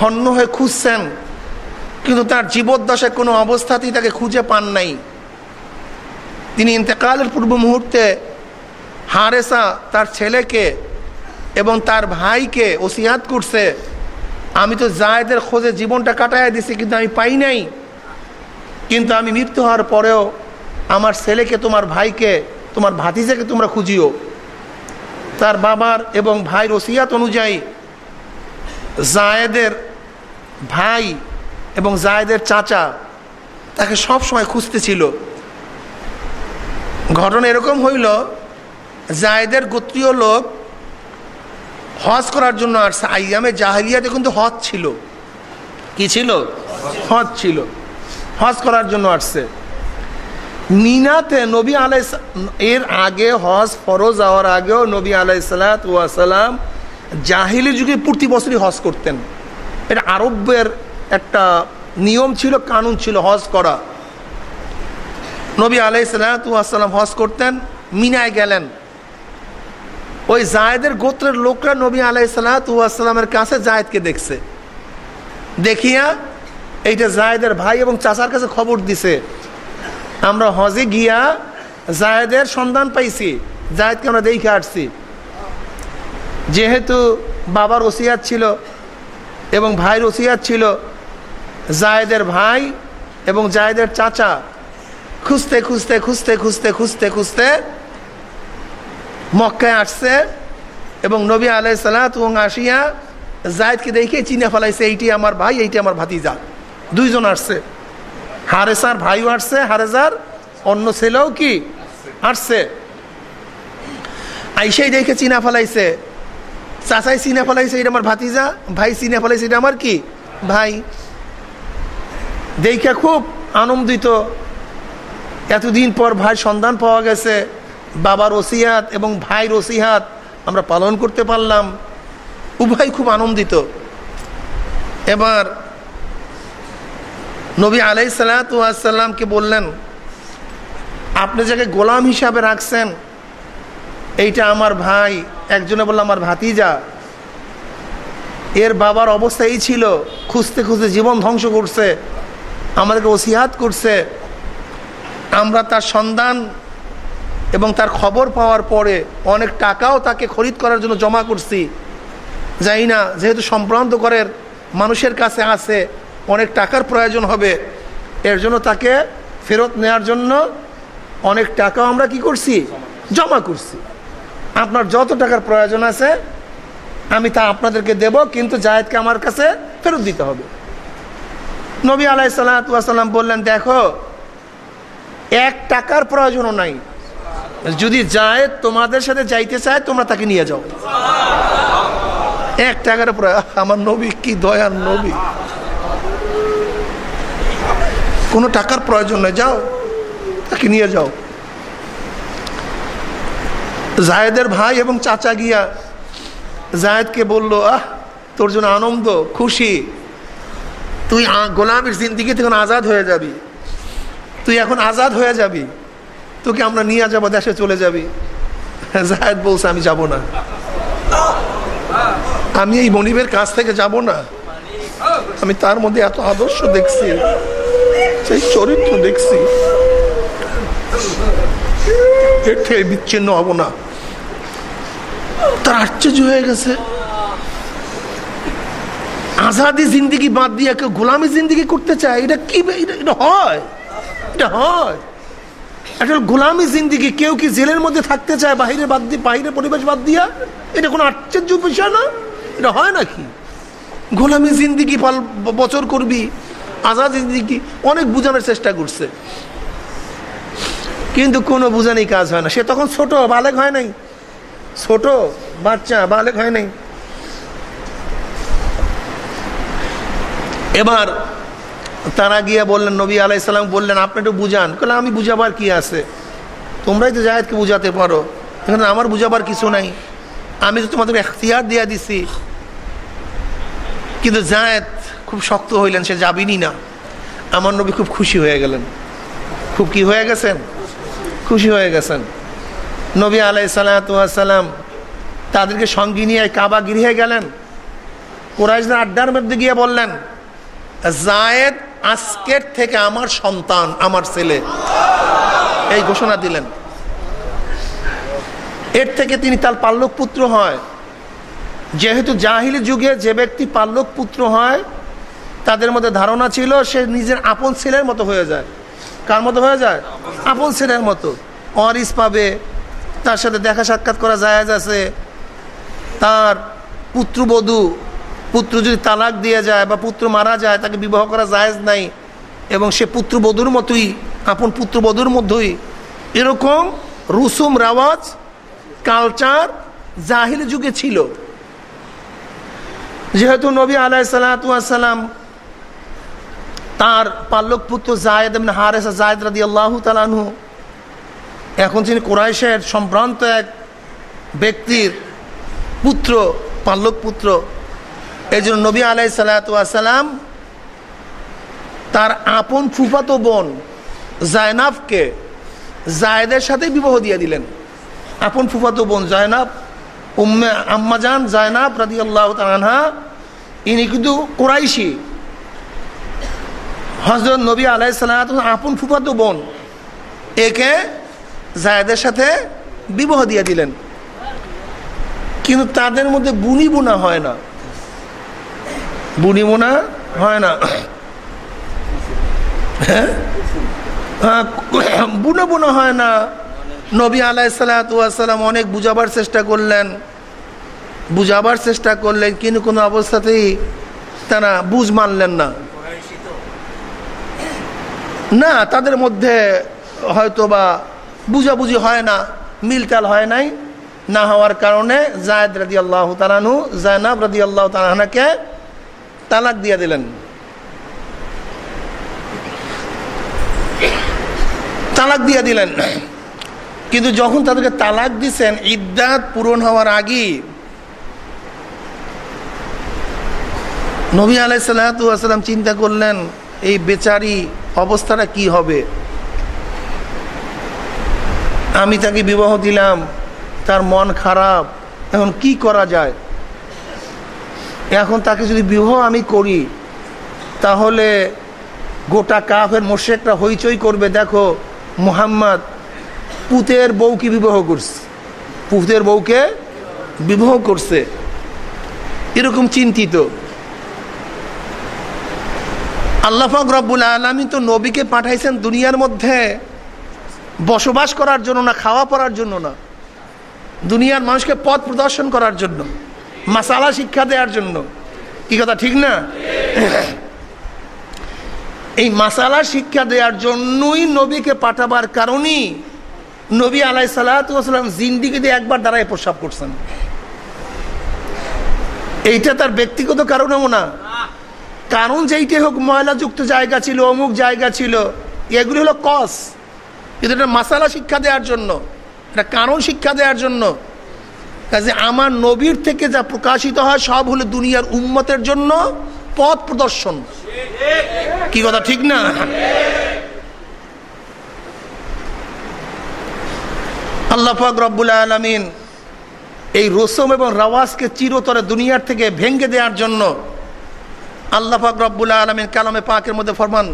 হন্য হয়ে খুঁজছেন, কিন্তু তার জীবদ্দশায় কোনো অবস্থাতেই তাকে খুঁজে পান নাই। তিনি ইন্তেকালের পূর্ব মুহূর্তে হারেসা তার ছেলেকে এবং তার ভাইকে ওসিয়াত করছে। আমি তো জায়দের খোঁজে জীবনটা কাটাই দিছি, কিন্তু আমি পাই নাই। কিন্তু আমি মৃত্যু হওয়ার পরেও আমার ছেলেকে, তোমার ভাইকে, তোমার ভাতিজাকে তোমরা খুঁজিও। তার বাবার এবং ভাইয়ের ওসিয়াত অনুযায়ী জায়েদের ভাই এবং জায়েদের চাচা তাকে সব সময় খুঁজতেছিল ঘটনা এরকম হইল, জায়েদের গোত্রীয় লোক হজ করার জন্য আসছে আইয়ামে জাহালিয়াতে কিন্তু হজ ছিল। কি ছিল? হজ ছিল। হজ করার জন্য আসছে। মিনাতে নবী আলাই এর আগে হজ ফরজ যাওয়ার আগেও নবী আলাই সালাম জাহিলি যুগে প্রতি বছরই হজ করতেন। এটা আরবের একটা নিয়ম ছিল কানুন ছিল হজ করা। নবী আলাই সালাম হজ করতেন মিনায় গেলেন। ওই জায়দের গোত্রের লোকরা নবী আলাই সালাতামের কাছে জায়দকে দেখছে। দেখিয়া এইটা জায়দের ভাই এবং চাচার কাছে খবর দিছে। আমরা হজে গিয়া জায়দের সন্ধান পাইছি, জায়দকে আমরা দেখে আসছি। যেহেতু বাবার ওসিয়াত ছিল এবং ভাইয়ের ওসিয়াত ছিল, জায়দের ভাই এবং জায়দের চাচা খুঁজতে খুঁজতে খুঁজতে খুঁজতে খুঁজতে খুঁজতে মক্কায় আসছে এবং নবী আলাই সালাত আসিয়া জায়দকে দেখে চিনে ফেলাইছে, এইটি আমার ভাই, এইটি আমার ভাতিজা। দুইজন আসছে। হারেসার ভাইও আসছে, হারেজার অন্য ছেলেও কি আসছে? আইসাই দেখে চিনা ফেলাইছে, চাচাই চিনে ফেলাইছে এটা আমার ভাতিজা, ভাই চিনে ফেলাইছে এটা আমার কি ভাই? দেখে খুব আনন্দিত। এতদিন পর ভাই সন্ধান পাওয়া গেছে। বাবার ওসিহাত এবং ভাইয়ের ওসিহাত আমরা পালন করতে পারলাম। উভয় খুব আনন্দিত। এবার নবী আলাই সালাতামকে বললেন, আপনি যাকে গোলাম হিসাবে রাখছেন, এইটা আমার ভাই। একজনে বলল, আমার ভাতিজা। এর বাবার অবস্থা এই ছিল, খুঁজতে খুঁজতে জীবন ধ্বংস করছে, আমাদেরকে ওসিহাত করছে। আমরা তার সন্ধান এবং তার খবর পাওয়ার পরে অনেক টাকাও তাকে খরিদ করার জন্য জমা করছি। যাই না, যেহেতু সম্ভ্রান্ত করের মানুষের কাছে আছে, অনেক টাকার প্রয়োজন হবে। এর জন্য তাকে ফেরত নেওয়ার জন্য অনেক টাকাও আমরা কি করছি? জমা করছি। আপনার যত টাকার প্রয়োজন আছে, আমি তা আপনাদেরকে দেব, কিন্তু জায়েদকে আমার কাছে ফেরত দিতে হবে। নবী আলাই সাল্লাম বললেন, দেখো, এক টাকার প্রয়োজনও নাই। যদি যায়, তোমাদের সাথে যাইতে চায়, তোমরা তাকে নিয়ে যাও। এক টাকার উপরে আমার নবী, কি দয়ার নবী। কোনো টাকার প্রয়োজন নেই, যাও, তাকে নিয়ে যাও। জায়েদের ভাই এবং চাচা গিয়া জায়েদকে বলল, আহ, তোর জন্য আনন্দ, খুশি। তুই গোলামের জিন্দিগি থেকে আজাদ হয়ে যাবি। তুই এখন আজাদ হয়ে যাবি। তোকে আমরা নিয়ে যাব, দেশে চলে যাবি। জায়দ বলছে, আমি যাব না। আমি এই মনিবের কাছ থেকে যাব না। আমি তার মধ্যে এত আদর্শ দেখছি, সেই চরিত্র দেখছি। এর থেকে বিচ্ছিন্ন হব না। তার আশ্চর্য হয়ে গেছে। আজাদি জিন্দিগি বাদ দিয়ে কেউ গোলামি জিন্দিগি করতে চায়, এটা কি এটা হয়? এটা হয়। একটা গোলামি জিন্দিগি কেউ কি জেলের মধ্যে থাকতে চায়, বাহিরে বাদ দিয়ে, বাহিরে পরিবেশ বাদ দিয়া? এটা কোনো আশ্চর্য বিষয় না? এটা হয় নাকি? গোলামি জিন্দিগি পাল বছর করবি, আজাদ জিন্দিগি অনেক বোঝানোর চেষ্টা করছে। কিন্তু কোনো বোঝানি কাজ হয় না। সে তখন ছোট, বালেক হয় নাই। ছোট, বাচ্চা, বালেক হয় নাই। এবার তারা গিয়ে বললেন, নবী আলাইসাল্লাম বললেন, আপনি একটু বুঝান। কেন আমি বুঝাবার কি আছে? তোমরাই তো জায়দকে বুঝাতে পারো। এখানে আমার বুঝাবার কিছু নাই। আমি তো তোমাদের এখতিয়ার দিয়া দিছি। কিন্তু জায়দ খুব শক্ত হইলেন, সে যাবিনি না। আমার নবী খুব খুশি হয়ে গেলেন। খুব কি হয়ে গেছেন? খুশি হয়ে গেছেন। নবী আলাই সালাম তাদেরকে সঙ্গে নিয়ে কাবা গৃহে গেলেন। কোরাইশদের আড্ডার মধ্যে গিয়ে বললেন, জায়েদ আজকের থেকে আমার সন্তান, আমার ছেলে। এই ঘোষণা দিলেন। এর থেকে তিনি তার পাল্লক পুত্র হয়। যেহেতু জাহিলি যুগে যে ব্যক্তি পাল্লক পুত্র হয়, তাদের মধ্যে ধারণা ছিল সে নিজের আপন ছেলের মতো হয়ে যায়। কার মতো হয়ে যায়? আপন ছেলের মতো। অরিস পাবে, তার সাথে দেখা সাক্ষাৎ করা যায় আছে। তার পুত্রবধূ পুত্র যদি তালাক দিয়ে যায় বা পুত্র মারা যায়, তাকে বিবাহ করা জায়েজ নাই এবং সে পুত্রবধূর মতোই, আপন পুত্রবধূর মধ্যেই এরকম রুসুম রাওয়াজ, কালচার জাহিল যুগে ছিল। যেহেতু নবী আলাই সালাতাম তার পাল্লক পুত্র জায়দ এমন হারেসা জায়দ রাদি আল্লাহ তালানহু এখন তিনি কোরাইশের সম্ভ্রান্ত এক ব্যক্তির পুত্র পাল্লক পুত্র এই জন্য নবী আলাই সালাতাম তার আপন ফুফাতো বোন জায়নাবকে জায়দের সাথে বিবাহ দিয়ে দিলেন। আপন ফুফাতো বোন জায়নাব, উম্মে আম্মাজান জায়নাব রাদি আল্লাহ তানহা ইনি কিন্তু কোরাইশি। হজরত নবী আলাই সালাম আপন ফুফাতো বোন, একে জায়দের সাথে বিবাহ দিয়ে দিলেন। কিন্তু তাদের মধ্যে বুনি বোনা হয় না। বোনা হয় না। হ্যাঁ? বুনো বুনো হয় না। নবী আলাই অনেক বুঝাবার চেষ্টা করলেন। বুঝাবার চেষ্টা করলেন, কিন্তু কোনো অবস্থাতেই তারা বুঝ মানলেন না। না, তাদের মধ্যে হয়তো বা বুঝাবুঝি হয় না, মিলতাল হয় নাই। না হওয়ার কারণে জায়দ রাদি আল্লাহ তালানু জায়নাব রাদি আল্লাহ তালাহানাকে তালাক দিয়ে দিলেন। তালাক দিয়ে দিলেন। কিন্তু যখন তাদেরকে তালাক দিচ্ছেন ইদ্যাত পূরণ হওয়ার আগে নবী আলাই সাল্লাম চিন্তা করলেন, এই বেচারি অবস্থাটা কি হবে? আমি তাকে বিবাহ দিলাম, তার মন খারাপ, এখন কি করা যায়? এখন তাকে যদি বিবাহ আমি করি, তাহলে গোটা কাফের মোশেকটা হইচই করবে, দেখো, মোহাম্মদ পুতের বউকে বিবাহ করছে। পুতের বউকে বিবাহ করছে। এরকম চিন্তিত। আল্লাহাক রব্বুল আলমী তো নবীকে পাঠাইছেন দুনিয়ার মধ্যে। বসবাস করার জন্য না, খাওয়া পড়ার জন্য না। দুনিয়ার মানুষকে পথ প্রদর্শন করার জন্য। মাসালা শিক্ষা দেওয়ার জন্য। কি কথা, ঠিক না? এই মাসালা শিক্ষা দেওয়ার জন্যই নবীকে পাঠাবার কারণেই নবী আলাই সালাতাম জিন্দিগিতে একবার দাঁড়ায় প্রস্রাব করছেন। এইটা তার ব্যক্তিগত কারণেও না। কারণ যেইটাই হোক, ময়লাযুক্ত জায়গা ছিল, অমুক জায়গা ছিল, এগুলি হলো কস। কিন্তু এটা মাসালা শিক্ষা দেওয়ার জন্য, এটা কারণ শিক্ষা দেওয়ার জন্য কাজে আমার নবীর থেকে যা প্রকাশিত হয়, সব হলো দুনিয়ার উন্মতের জন্য পথ প্রদর্শন। কি কথা, ঠিক না? আল্লাহ রব্বুল আলমিন এই রসম এবং রাওয়াজকে চিরতরে দুনিয়ার থেকে ভেঙ্গে দেওয়ার জন্য আল্লাহ পাক রব্বুল আলমিন কালামে পাকের মধ্যে ফরমান,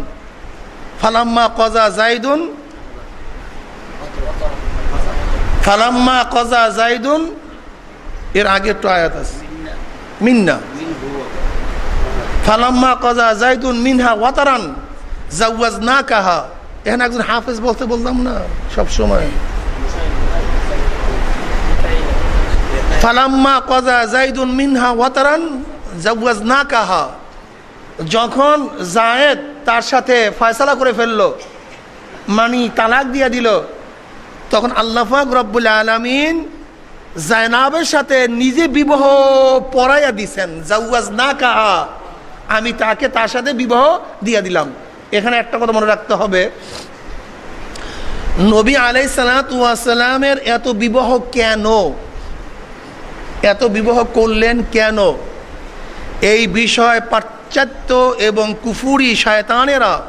ফালাম্মা কজা জাইদুন ফালাম্মা কজা জাইদুন এর আগে একটু আয়াত আছে। মিন্না। ফালাম্মা কজা জাইদুন মিনহা ওয়াতারান জাওয়াজ না কাহা এখানে একজন হাফেজ বলতে বললাম না, সব সময়। ফালাম্মা কজা জাইদুন মিনহা ওয়াতারান জাওয়াজ না কাহা যখন জায়েদ তার সাথে ফয়সালা করে ফেলল, মানি তালাক দিয়া দিল, তখন আল্লাহাক রব্বুল আলমিন জায়নাবের সাথে নিজে বিবাহ পড়াইয়া দিছেন জাউয়াজ না কাহা। আমি তাকে তার সাথে বিবাহ দিয়া দিলাম। এখানে একটা কথা মনে রাখতে হবে। নবী আলাই সালাতামের এত বিবাহ কেন? এত বিবাহ করলেন কেন? এই বিষয় পাশ্চাত্য এবং কুফুরি শায়তানেরা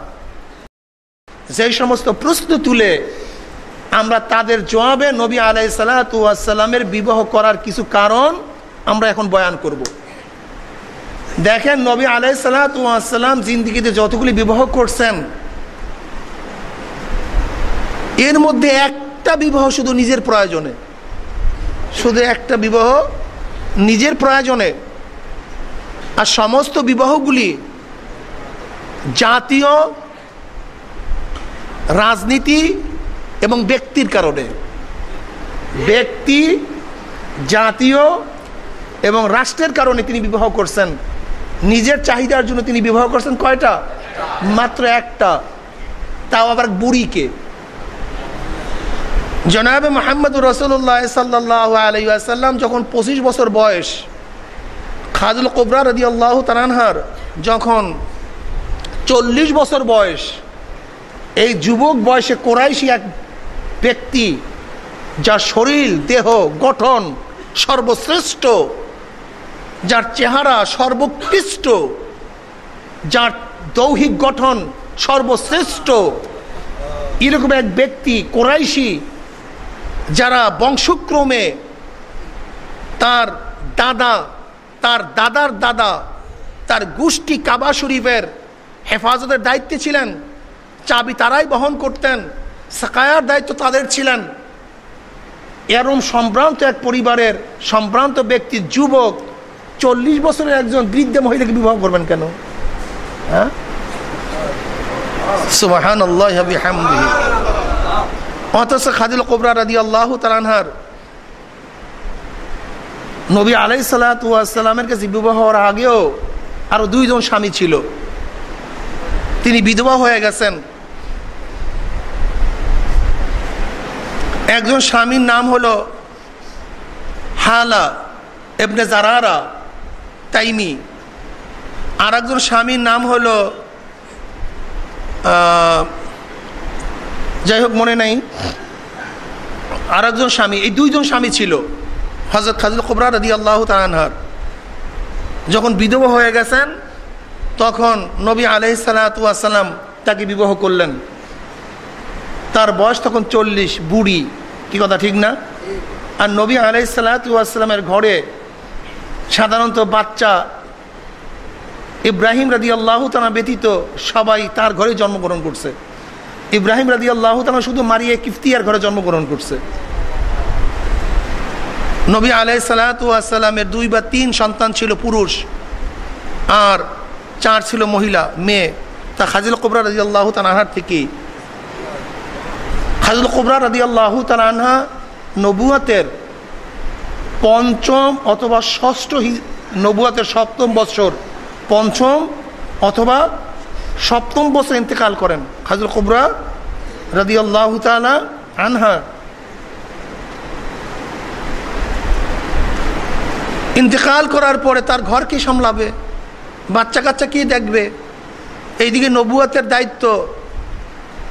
যে সমস্ত প্রশ্ন তুলে আমরা তাদের জবাবে নবী আলাই সালাতামের বিবাহ করার কিছু কারণ আমরা এখন বয়ান করব। দেখেন নবী আলাই সালাতাম জিন্দিগিতে যতগুলি বিবাহ করছেন, এর মধ্যে একটা বিবাহ শুধু নিজের প্রয়োজনে শুধু একটা বিবাহ নিজের প্রয়োজনে আর সমস্ত বিবাহগুলি জাতীয় রাজনীতি এবং ব্যক্তির কারণে। ব্যক্তি, জাতীয় এবং রাষ্ট্রের কারণে তিনি বিবাহ করছেন। নিজের চাহিদার জন্য তিনি বিবাহ করছেন কয়টা? মাত্র একটা। তাও আবার বুড়িকে। জনাবে মোহাম্মদ রসুল্লাহ সাল্লাহ আলাইসাল্লাম যখন পঁচিশ বছর বয়স খাজুল কোবরা রদি আল্লাহ তানহার যখন চল্লিশ বছর বয়স, এই যুবক বয়সে কোরাইশি এক ব্যক্তি যার শরীর, দেহ গঠন সর্বশ্রেষ্ঠ, যার চেহারা সর্বোৎকৃষ্ট, যার দৌহিক গঠন সর্বশ্রেষ্ঠ, এরকম এক ব্যক্তি কোরাইশি যারা বংশক্রমে তার দাদা, তার দাদার দাদা, তার গোষ্ঠী কাবা শরীফের হেফাজতের দায়িত্বে ছিলেন, চাবি তারাই বহন করতেন। সাকায়ার দায়িত্ব তাদের ছিলেন। এরম সম্ভ্রান্ত এক পরিবারের সম্ভ্রান্ত ব্যক্তি যুবক চল্লিশ বছরের একজন বৃদ্ধ মহিলাকে বিবাহ করবেন কেন? হ্যাঁ? সুবাহান অথচ খাদিল কোবরা রাদি আল্লাহ তালানহার নবী আলাই সালাতামের কাছে বিবাহ হওয়ার আগেও আরও দুইজন স্বামী ছিল। তিনি বিধবা হয়ে গেছেন। একজন স্বামীর নাম হলো হালা এবনে জারারা তাইমি। আর একজন স্বামীর নাম হলো যাই হোক, মনে নাই। আর একজন স্বামী, এই দুইজন স্বামী ছিল হজরত খাজুল খবরা রদি আল্লাহ তানহার যখন বিধবা হয়ে গেছেন, তখন নবী আলহ সালাতাম তাকে বিবাহ করলেন। তার বয়স তখন চল্লিশ, বুড়ি। কি কথা, ঠিক না? আর নবী আলাই সালাতামের ঘরে সাধারণত বাচ্চা ইব্রাহিম রাদি আল্লাহ তানা ব্যতীত সবাই তার ঘরে জন্মগ্রহণ করছে। ইব্রাহিম রাদি আল্লাহ তালা শুধু মারিয়ে কিফতিয়ার ঘরে জন্মগ্রহণ করছে। নবী আলাই সালাতামের দুই বা তিন সন্তান ছিল পুরুষ আর চার ছিল মহিলা, মেয়ে। তা খাজিল কবরা রাজি আল্লাহ তানাহার খাজুল কবরা রাদি আল্লাহ তালাহা নবুয়াতের পঞ্চম অথবা ষষ্ঠ নবুয়াতের সপ্তম বছর পঞ্চম অথবা সপ্তম বছর ইন্তেকাল করেন খাজুল কুবরা রাদি আল্লাহ তালা আনহা। ইন্তেকাল করার পরে তার ঘর কি সামলাবে? বাচ্চা কাচ্চা কি দেখবে? এইদিকে নবুয়াতের দায়িত্ব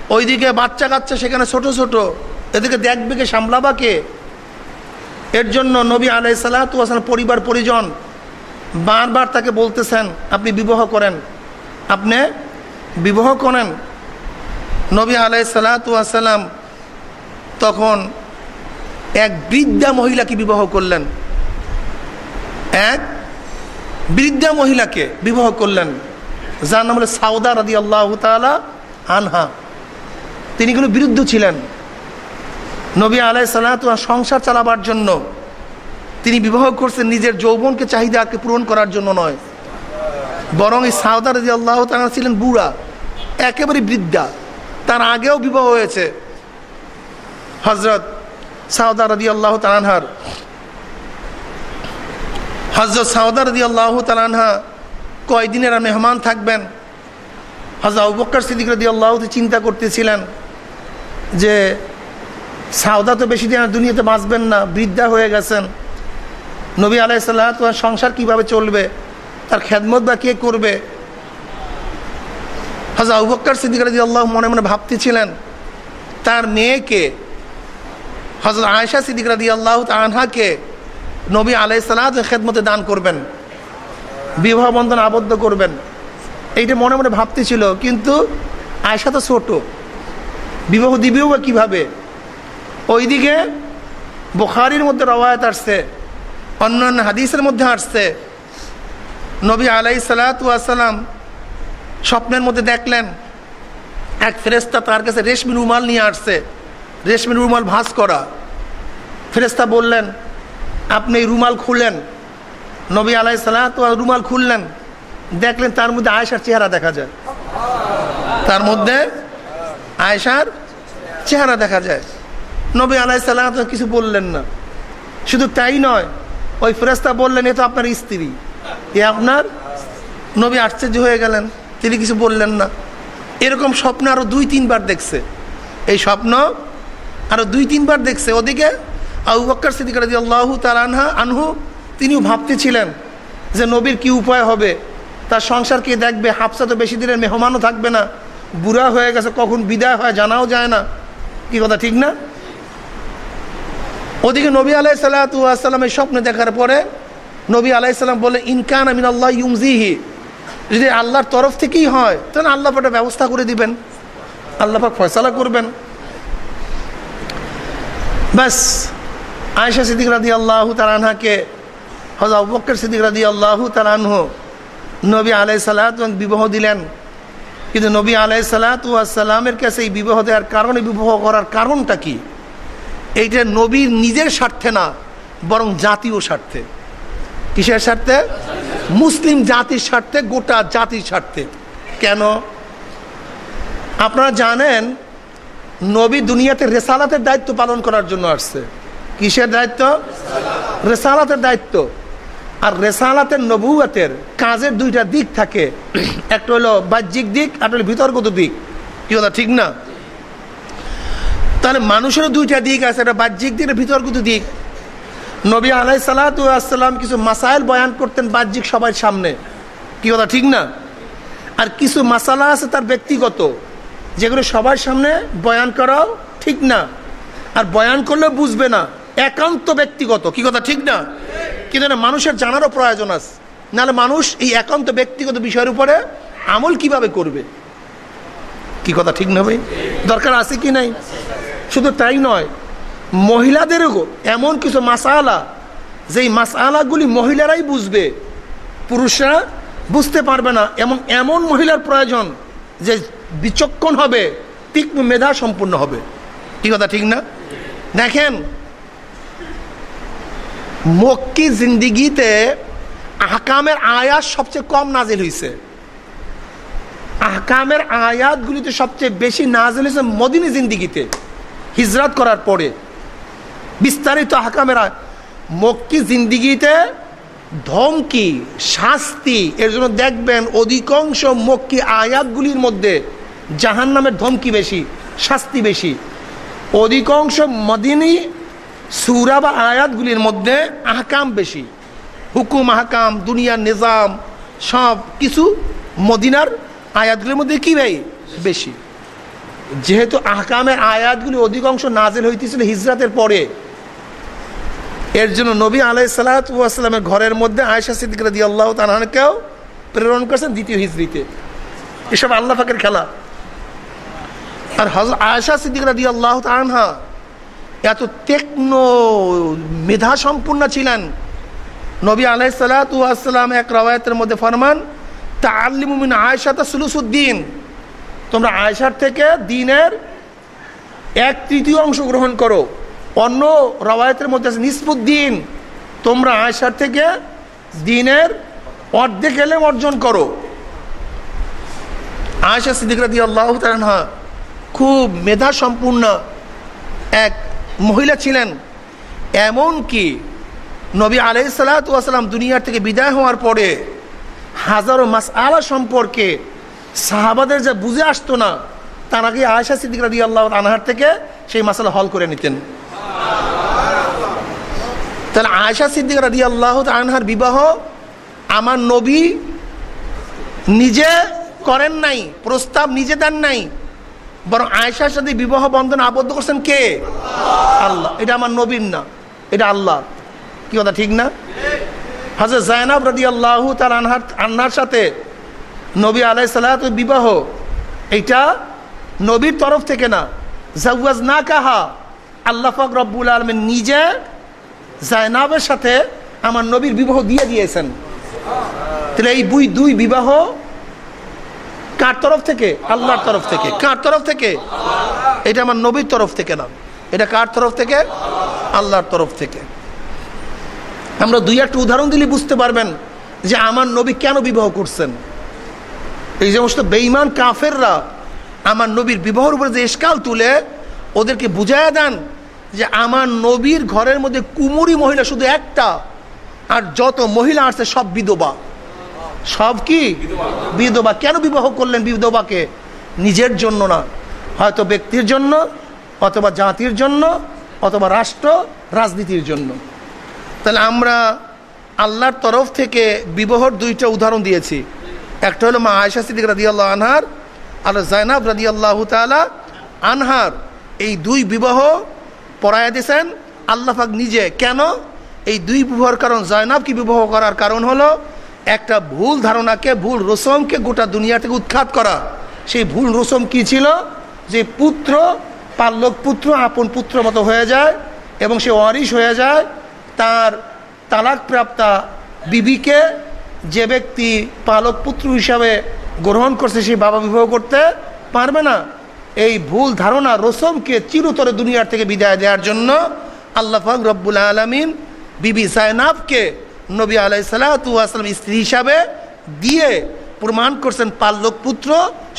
ওইদিকে বাচ্চা কাচ্চা সেখানে ছোট ছোট। এদিকে দেখবে কে, সামলাবা কে? এর জন্য নবী আলাই সাল্লাহাম পরিবার, পরিজন বারবার তাকে বলতেছেন, আপনি বিবাহ করেন। আপনি বিবাহ করেন। নবী আলাই সাল্লাহাম তখন এক বৃদ্ধা মহিলাকে বিবাহ করলেন। এক বৃদ্ধা মহিলাকে বিবাহ করলেন, যার নাম হলো সাউদা রাদি আল্লাহ তালা আনহা। তিনি কোনো বিরুদ্ধ ছিলেন। নবী আলাই সালাত সংসার চালাবার জন্য। তিনি বিবাহ করছেন নিজের যৌবনকে, চাহিদাকে পূরণ করার জন্য নয়। বরং এই সাউদা রাজি আল্লাহ তালা ছিলেন বুড়া, একেবারে বৃদ্ধা। তার আগেও বিবাহ হয়েছে। হজরত সাউদা রদি আল্লাহ তালানহার হজরত সাউদা রদি আল্লাহ তালানহা কয়দিনের মেহমান থাকবেন? হজরত আবুবক্কর সিদ্দিক রদি আল্লাহ চিন্তা করতেছিলেন যে সাউদা তো বেশি দিন দুনিয়াতে বাঁচবেন না, বৃদ্ধা হয়ে গেছেন। নবী আলাইসাল্লাহ তোমার সংসার কীভাবে চলবে? তার খেদমত বা কে করবে? হাজা আবুবক্কর সিদ্দিক রাজি আল্লাহ মনে মনে ভাবতেছিলেন, তার মেয়েকে হজরত আয়সা সিদ্দিক রাজি আল্লাহ আনহাকে নবী আলাইসাল্লাহ খেদমতে দান করবেন, বিবাহ বন্ধন আবদ্ধ করবেন। এইটা মনে মনে ভাবতেছিল, কিন্তু আয়সা তো ছোট। বিবাহ দিবেও বা কীভাবে? ওইদিকে বোখারির মধ্যে রওয়ায়ত আসছে, অন্যান্য হাদিসের মধ্যে আসছে। নবী আলাই সালাতাম স্বপ্নের মধ্যে দেখলেন, এক ফেরেস্তা তার কাছে রেশমি রুমাল নিয়ে আসছে, রেশমি রুমাল ভাঁজ করা। ফেরেস্তা বললেন, আপনি এই রুমাল খুললেন নবী আলাই সালাত রুমাল খুললেন, দেখলেন তার মধ্যে আয়েশার চেহারা দেখা যায়। তার মধ্যে আয়েশার চেহারা দেখা যায়। নবী আলাই সাল্লাম কিছু বললেন না। শুধু তাই নয়, ওই ফেরেস্তা বললেন, এ তো আপনার স্ত্রী। এ আপনার? নবী আশ্চর্য হয়ে গেলেন, তিনি কিছু বললেন না। এরকম স্বপ্ন আরও দুই, তিনবার দেখছে। এই স্বপ্ন আরও দুই, তিনবার দেখছে। ওদিকে আবু বক্কর সিদ্দিক রাজি আল্লাহ তার আনহা, আনহু, তিনিও ভাবতেছিলেন যে নবীর কি উপায় হবে? তার সংসার কে দেখবে? হাফসা তো বেশি দিনের মেহমানও থাকবে না। বুড়া হয়ে গেছে, কখন বিদায় হয় জানাও যায় না। কি কথা, ঠিক না? ওদিকে নবী আলাই সাল্লাতামের স্বপ্নে দেখার পরে নবী আলাইসাল্লাম বলে ইনকান আমিন আল্লাহ ইউমজিহি। যদি আল্লাহর তরফ থেকেই হয়, তাহলে আল্লাহ একটা ব্যবস্থা করে দিবেন। আল্লাহ পাক ফয়সালা করবেন। ব্যাস আয়সা সিদ্দিক রাদি আল্লাহ তালানহাকে হজা বক্কর সিদ্দিক রাদি আল্লাহ তালানহ নবী আলাই সাল্লাত বিবাহ দিলেন। কিন্তু নবী আলাই সাল্লাতামের কাছে এই বিবাহ দেওয়ার কারণে বিবাহ করার কারণটা কি? এইটা নবীর নিজের স্বার্থে না, বরং জাতীয় স্বার্থে। কিসের স্বার্থে? মুসলিম জাতির স্বার্থে, গোটা জাতির স্বার্থে। কেন? আপনারা জানেন, নবী দুনিয়াতে রেসালাতের দায়িত্ব পালন করার জন্য আসছে। কিসের দায়িত্ব? রেসালাতের দায়িত্ব। আর রেসালাতের নবুয়াতের কাজের দুইটা দিক থাকে। [clears throat] একটা হলো বাহ্যিক দিক আর হলো বিতর্কত দিক। কি কথা ঠিক না? তাহলে মানুষেরও দুইটা দিক আছে একটা বাহ্যিক দিক বিতর্কিত দিক। নবী আলাই সালাতাম কিছু মাসাইল বয়ান করতেন বাহ্যিক সবার সামনে। কি কথা ঠিক না? আর কিছু মাসালা আছে তার ব্যক্তিগত যেগুলো সবার সামনে বয়ান করাও ঠিক না। আর বয়ান করলে বুঝবে না একান্ত ব্যক্তিগত। কি কথা ঠিক না? কিন্তু মানুষের জানারও প্রয়োজন আছে। নাহলে মানুষ এই একান্ত ব্যক্তিগত বিষয়ের উপরে আমল কীভাবে করবে? কি কথা ঠিক না দরকার আছে কি নাই? শুধু তাই নয়, মহিলাদেরও এমন কিছু মাসালা, যেই মাসালাগুলি মহিলারাই বুঝবে, পুরুষরা বুঝতে পারবে না। এবং এমন মহিলার প্রয়োজন যে বিচক্ষণ হবে, তীক্ষ্ণ মেধা সম্পূর্ণ হবে। কি কথা ঠিক না? দেখেন মক্কি জিন্দিগিতে আহকামের আয়াত সবচেয়ে কম নাজিল হয়েছে আহকামের আয়াতগুলিতে সবচেয়ে বেশি নাজিল হয়েছে মদিনী জিন্দিগিতে, হিজরাত করার পরে। বিস্তারিত আহকামের মক্কি জিন্দিগিতে ধমকি, শাস্তি, এর জন্য দেখবেন অধিকাংশ মক্কি আয়াতগুলির মধ্যে জাহান নামের ধমকি বেশি, শাস্তি বেশি। অধিকাংশ মদিনী সুরা বা আয়াতগুলির মধ্যে আহকাম বেশি। হুকুম, আহকাম, দুনিয়ার নিজাম, সব কিছু মদিনার আয়াতগুলির মধ্যে কি ভাই? বেশি। যেহেতু আহকামের আয়াতগুলি অধিকাংশ নাজেল হইতেছিল হিজরাতের পরে, এর জন্য নবী আলাই সালাতামের ঘরের মধ্যে আয়সা সিদ্দিক রাদি আল্লাহ তালকেও প্রেরণ করেছেন দ্বিতীয় হিজড়িতে এসব আল্লাহ ফাঁকের খেলা। আর হজরত আয়সা সিদ্দিক রাদি আল্লাহ তানহা এত তীক্ষ্ণ মেধা সম্পূর্ণ ছিলেন। নবী আলাই সালাতাম এক রওয়ায়তের মধ্যে ফরমান তা আল্লিমুমিন আয়সা তা সুলুসুদ্দিন। তোমরা আয়সার থেকে দিনের এক তৃতীয় অংশ গ্রহণ করো। অন্য রওয়ায়তের মধ্যে আছে নিসপুদ্দিন তোমরা আয়সার থেকে দিনের অর্ধেক এলেম অর্জন করো। আয়সা সিদ্দিকরা দিয়ে আল্লাহ খুব মেধা সম্পূর্ণ এক মহিলা ছিলেন। এমন কি নবী আলাই সালাতাম দুনিয়ার থেকে বিদায় হওয়ার পরে হাজারো মাস আলা সম্পর্কে সাহাবাদের যা বুঝে আসতো না, তার আগে আয়সা সিদ্দিক রাদি আল্লাহ আনহার থেকে সেই মাসালা হল করে নিতেন। তাহলে আয়সা সিদ্দিক রাদি আল্লাহ আনহার বিবাহ আমার নবী নিজে করেন নাই, প্রস্তাব নিজে দেন নাই বরং আয়সার সাথে বিবাহ বন্ধন আবদ্ধ করছেন কে? আল্লাহ। এটা আমার নবীন না। এটা আল্লাহ। কি কথা, ঠিক না? হাজর জায়নাব রাদি আল্লাহ তার আনহার আন্নার সাথে নবী আলাই সালাত বিবাহ, এটা নবীর তরফ থেকে না। জাউয়াজ না কাহা আল্লাহ ফাক রব্বুল আলমের নিজে জায়নাবের সাথে আমার নবীর বিবাহ দিয়ে দিয়েছেন। তাহলে এই দুই বিবাহ কার তরফ থেকে? আল্লাহর তরফ থেকে। কার তরফ থেকে? এটা আমার নবীর তরফ থেকে না। এটা কার তরফ থেকে? আল্লাহর তরফ থেকে। আমরা দুই একটা উদাহরণ দিলে বুঝতে পারবেন যে আমার নবী কেন বিবাহ করছেন। এই সমস্ত বেইমান কাফেররা আমার নবীর বিবাহর উপরে যে এসকাল তুলে, ওদেরকে বুঝাইয়া দেন যে আমার নবীর ঘরের মধ্যে কুমুরি মহিলা শুধু একটা, আর যত মহিলা আছে সব বিধবা। সব কি? বিধবা। কেন বিবাহ করলেন বিধবাকে? নিজের জন্য না। হয়তো ব্যক্তির জন্য, অথবা জাতির জন্য, অথবা রাষ্ট্র, রাজনীতির জন্য। তাহলে আমরা আল্লাহর তরফ থেকে বিবাহর দুইটা উদাহরণ দিয়েছি। একটা হলো মা আয়সা সিদ্দিক রাদি আল্লাহ আনহার, আর জাইনাব রাদি আল্লাহ তালা আনহার। এই দুই বিবাহ পড়াইয়া দিয়েছেন। আল্লাহাক নিজে। কেন? এই দুই বিবাহর কারণ। জয়নাবকে বিবাহ করার কারণ হলো একটা ভুল ধারণাকে, ভুল রসমকে গোটা দুনিয়া থেকে উৎখাত করা। সেই ভুল রসম কি ছিল? যে পুত্র পাল্লক পুত্র, আপন পুত্র মতো হয়ে যায় এবং সে অরিস হয়ে যায়। তার তালাক প্রাপ্তা বিবিকে যে ব্যক্তি পালক পুত্র হিসাবে গ্রহণ করছে, সেই বাবা বিবাহ করতে পারবে না। এই ভুল ধারণা রসমকে চিরতরে দুনিয়ার থেকে বিদায় দেওয়ার জন্য আল্লাহ রব্বুল আলমিন বিবি সায়নাবকে নবী আলাই সালাতাম স্ত্রী হিসাবে দিয়ে প্রমাণ করছেন পাল্লক পুত্র।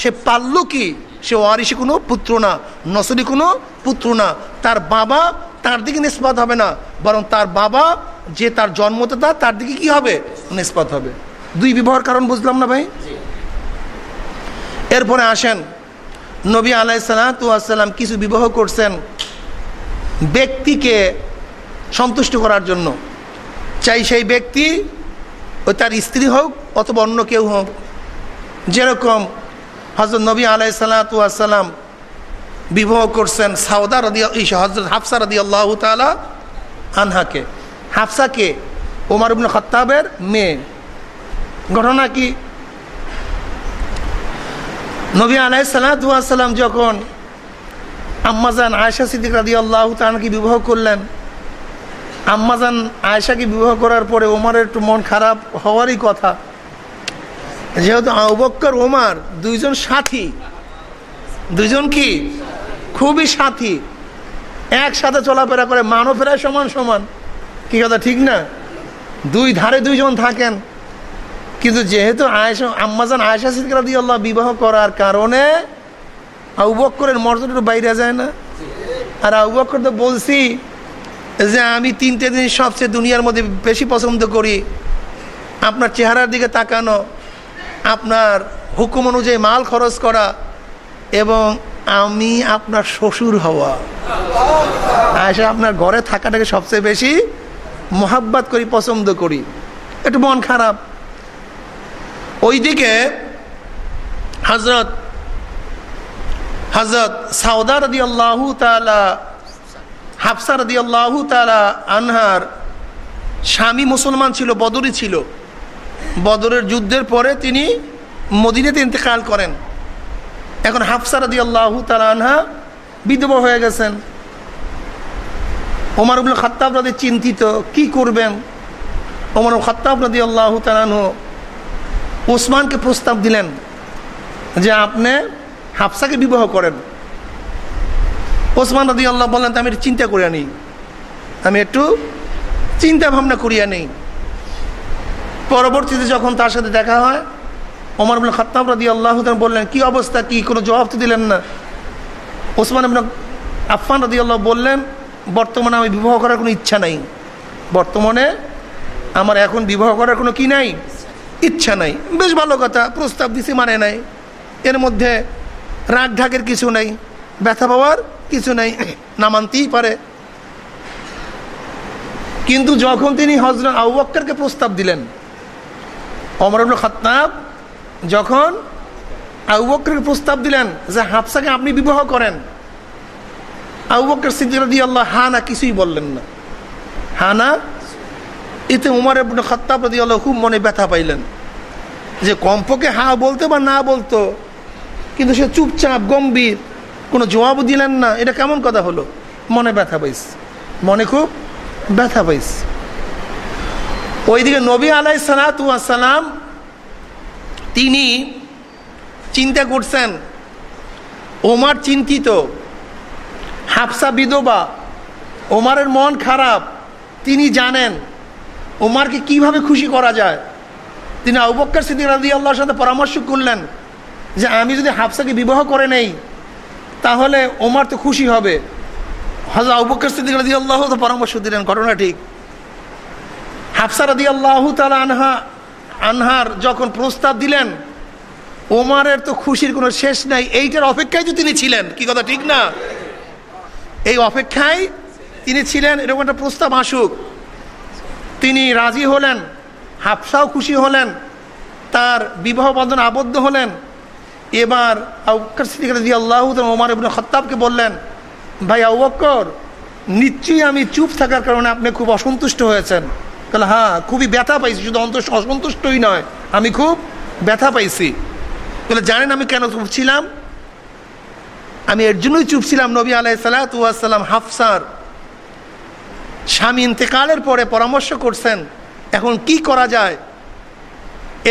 সে পাল্লকই, সে ওয়ারিসি কোনো পুত্র না, নসরি কোনো পুত্র না। তার বাবা তার দিকে নিষ্পাত হবে না, বরং তার বাবা যে তার জন্মদাতা তার দিকে কি হবে? নিষ্পাত হবে। দুই বিবাহর কারণ বুঝলাম না ভাই? এরপরে আসেন, নবী আলাই সালাতাম কিছু বিবাহ করছেন ব্যক্তিকে সন্তুষ্ট করার জন্য। চাই সেই ব্যক্তি ও তার স্ত্রী হোক অথবা অন্য কেউ হোক। যেরকম হজরত নবী আলাই সালাতাম বিবাহ করছেন সাউদা রদি হজরত হাফসা রদি আল্লাহ তালা আনহাকে হাফসাকে ওমার ইবনে খত্তাবের মেয়ে। ঘটনা কি? নবী আলাই সালাতাম যখন আম্মাজান আয়সা সিদ্দিক রাদি আল্লাহ তানকে বিবাহ করলেন আম্মাজান আয়সাকে বিবাহ করার পরে ওমারের একটু মন খারাপ হওয়ারই কথা। যেহেতু আবক্কর ওমার দুইজন সাথী। দুইজন কি? খুবই সাথী। একসাথে চলাফেরা করে মানও ফেরায় সমান সমান। কি কথা, ঠিক না? দুই ধারে দুইজন থাকেন। কিন্তু যেহেতু আয়সা আম্মাজান আয়সা সিদ্দিক রাদি আল্লাহ বিবাহ করার কারণে আউবক্করের মর্যাদা বাইরে যায় না। আর আউবক্কর তো বলছি যে আমি তিনটে দিন সবচেয়ে দুনিয়ার মধ্যে বেশি পছন্দ করি। আপনার চেহারার দিকে তাকানো, আপনার হুকুম অনুযায়ী মাল খরচ করা এবং আমি আপনার শ্বশুর হওয়া। আয়সা আপনার ঘরে থাকাটাকে সবচেয়ে বেশি মোহাব্বাত করি, পছন্দ করি। একটু মন খারাপ। ওইদিকে হজরত হজরত সাউদা রদি আল্লাহ তালা হাফসা রদি আল্লাহ তালা আনহার স্বামী মুসলমান ছিল, বদরি ছিল। বদরের যুদ্ধের পরে তিনি মদিনাতে ইন্তেকাল করেন। এখন হাফসা রদি আল্লাহ তালা আনহা বিধবা হয়ে গেছেন। ওমর উবুল খাত্তাব চিন্তিত, কি করবেন? ওমর খাত্তাব রাদি আল্লাহ তালানহ ওসমানকে প্রস্তাব দিলেন যে আপনি হাফসাকে বিবাহ করেন। ওসমান রাদি আল্লাহ বললেন আমি একটু চিন্তা করিয়া নেই। আমি একটু চিন্তা ভাবনা করিয়া নেই। পরবর্তীতে যখন তার সাথে দেখা হয়, ওমর আবুল খাত্তাব রাদি আল্লাহ বললেন, কি অবস্থা? কি? কোনো জবাব তো দিলেন না। ওসমান আবন আফফান রাদি আল্লাহ বললেন, বর্তমানে আমি বিবাহ করার কোনো ইচ্ছা নাই। বর্তমানে আমার এখন বিবাহ করার কোনো কি নাই? ইচ্ছা নাই। বেশ ভালো কথা, প্রস্তাব দিছি মানে নাই। এর মধ্যে রাগ ঢাকের কিছু নাই, ব্যথা পাওয়ার কিছু নাই না মানতেই পারে। কিন্তু যখন তিনি হজরত আউবক্করকে প্রস্তাব দিলেন অমর খত্তাব যখন আউবক্করকে প্রস্তাব দিলেন যে হাফসাকে আপনি বিবাহ করেন, আবু বকর সিদ্দিক আল্লাহ হা না কিছুই বললেন না। হা না এতে উমার ইবনে খত্তাব রাদি আল্লাহ খুব মনে ব্যথা পাইলেন যে কমপক্ষে হা বলতে বা না বলতো, কিন্তু সে চুপচাপ, গম্ভীর কোনো জবাবও দিলেন না। এটা কেমন কথা হলো? মনে ব্যথা পাইস। মনে খুব ব্যথা পাইস। ওইদিকে নবী আলাই সালাতাম তিনি চিন্তা করছেন, ওমার চিন্তিত, হাফসা বিধবা, ওমারের মন খারাপ, তিনি জানেন ওমারকে কীভাবে খুশি করা যায়। তিনি আউবক্কর সিদ্দিক রাজি আল্লাহর সাথে পরামর্শ করলেন যে, আমি যদি হাফসাকে বিবাহ করে নেই তাহলে ওমার তো খুশি হবে। হজরত আউবক্কর সিদ্দিক রাজি আল্লাহ তো পরামর্শ দিলেন, ঘটনা ঠিক। হাফসা রাদি আল্লাহ তালা আনহা, আনহার যখন প্রস্তাব দিলেন, ওমারের তো খুশির কোনো শেষ নাই, এইটার অপেক্ষায় তো তিনি ছিলেন। কি কথা, ঠিক না? এই অপেক্ষায় তিনি ছিলেন, এরকম একটা প্রস্তাব আসুক। তিনি রাজি হলেন, হাফসাও খুশি হলেন, তার বিবাহ বন্ধন আবদ্ধ হলেন। এবার আল্লাহ ওমার ইবনে খত্তাবকে বললেন, ভাই আউবক্কর নিশ্চয়ই আমি চুপ থাকার কারণে আপনি খুব অসন্তুষ্ট হয়েছেন। তাহলে হ্যাঁ খুবই ব্যথা পাইছি, শুধু অন্তষ্ট অসন্তুষ্টই নয়, আমি খুব ব্যথা পাইছি। বলে জানেন আমি কেন চুপ ছিলাম? আমি এর জন্যই চুপ ছিলাম, নবী আলাই সালাতাম হাফসার স্বামী ইন্তেকালের পরে পরামর্শ করছেন, এখন কি করা যায়?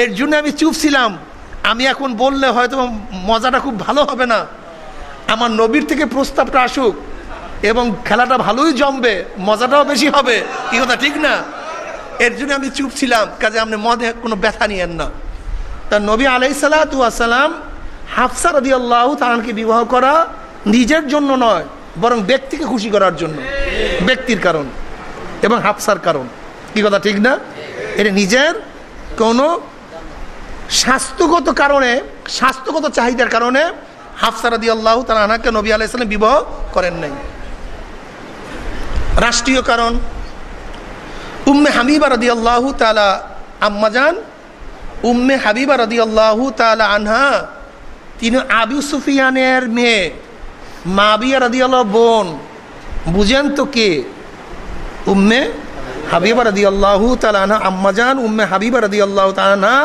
এর জন্য আমি চুপ ছিলাম। আমি এখন বললে হয়তো মজাটা খুব ভালো হবে না। আমার নবীর থেকে প্রস্তাবটা আসুক এবং খেলাটা ভালোই জমবে, মজাটাও বেশি হবে। কি কথা, ঠিক না? এর জন্য আমি চুপ ছিলাম, কাজে আপনি মদে কোনো ব্যথা নিয়েন না। তা নবী আলাই সালাতাম হাফসা রদি আল্লাহ তাহানকে বিবাহ করা নিজের জন্য নয়, বরং ব্যক্তিকে খুশি করার জন্য। ব্যক্তির কারণ এবং হাফসার কারণ। কি কথা, ঠিক না? এটা নিজের কোনো স্বাস্থ্যগত কারণে, স্বাস্থ্যগত চাহিদার কারণে হাফসা রদি আল্লাহ তালাহাকে নবী আলাইসালাম বিবাহ করেন নাই। রাষ্ট্রীয় কারণ, উম্মে হাবিবা রদি আল্লাহ তালা আম্মাজান উম্মে হাবিবা রদি আল্লাহ তালা আনহা, তিনি আবু সুফিয়ানের মেয়ে মাবিয়া রাদিয়াল্লাহ বোন। বুঝেন তো কে? উম্মে হাবিবা রাদি আল্লাহ তালা আনহা আম্মাজান উম্মে হাবিবা রাদি আল্লাহ তালানা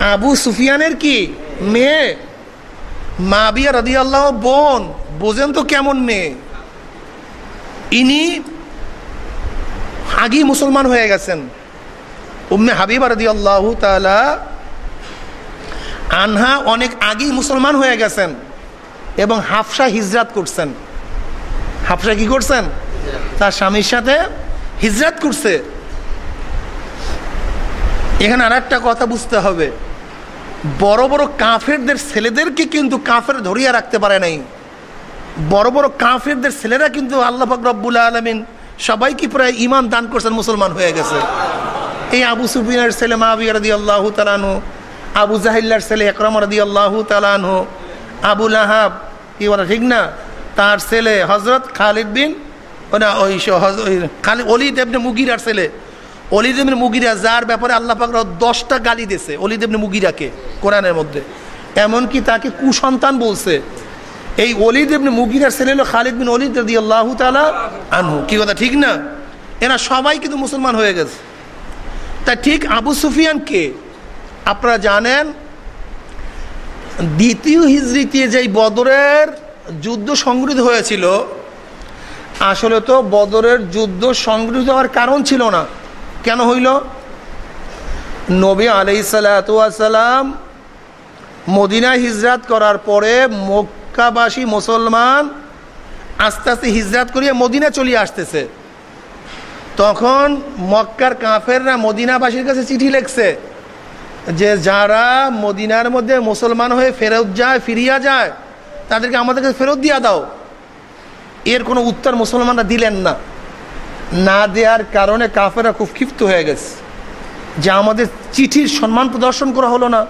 আবু সুফিয়ানের কি? মেয়ে? মাবিয়া রাদি আল্লাহ বোন। বোঝেন তো কেমন মেয়ে? ইনি আগেই মুসলমান হয়ে গেছেন। উম্মে হাবিবা রাদি আল্লাহ তালা আনহা অনেক আগেই মুসলমান হয়ে গেছেন এবং হাফসা হিজরাত করছেন। হাফসা কি করছেন? তার স্বামীর সাথে হিজরাত করছে। এখানে আর কথা বুঝতে হবে। বড় বড় কাফেরদের ছেলেদেরকে কিন্তু কাফের ধরিয়া রাখতে পারে নাই। বড় বড় কাফেরদের ছেলেরা কিন্তু আল্লাহ রব্বুল আলমিন সবাইকে প্রায় ইমান দান করছেন, মুসলমান হয়ে গেছে। এই আবু সুফিনের ছেলে মাহবিয়া রদি আল্লাহ তালানু আবু জাহিল্লার ছেলে একরম রদি আল্লাহ তালানহ আবুল আহাব কি বলে ঠিক না তার ছেলে হজরত খালিদ বিন, না, ওই খালি অলি দেবনে মুগিরার ছেলে। অলি দেবনে মুগিরা, যার ব্যাপারে আল্লাহ পাক দশটা গালি দিয়েছে অলি দেবনে মুগিরাকে কোরআনের মধ্যে। এমনকি তাকে কুসন্তান বলছে, এই অলিদ এমনি মুগিরার ছেলে হলো খালিদ বিন অলিদ রদি আল্লাহ তালা আনহু। কি কথা, ঠিক না? এরা সবাই কিন্তু মুসলমান হয়ে গেছে। তা ঠিক আবু সুফিয়ান কে? আপনারা জানেন, দ্বিতীয় হিজড়িতে যেই বদরের যুদ্ধ সংগৃহীত হয়েছিল, আসলে তো বদরের যুদ্ধ সংগৃহীত হওয়ার কারণ ছিল না। কেন হইল? নবী আলাই সালাম মদিনা হিজরাত করার পরে মক্কাবাসী মুসলমান আস্তে আস্তে হিজরাত করিয়ে মদিনা চলিয়ে আসতেছে। তখন মক্কার কাফেররা মদিনাবাসীর কাছে চিঠি লেখছে যে যারা মদিনার মধ্যে মুসলমান হয়ে ফেরত যায়, ফিরিয়া যায়, তাদেরকে আমাদের কাছে ফেরত দিয়া দাও। এর কোনো উত্তর মুসলমানরা দিলেন না। না দেওয়ার কারণে কাফেরা খুব ক্ষিপ্ত হয়ে গেছে। যে আমাদের চিঠির সম্মান প্রদর্শন করা হলো না।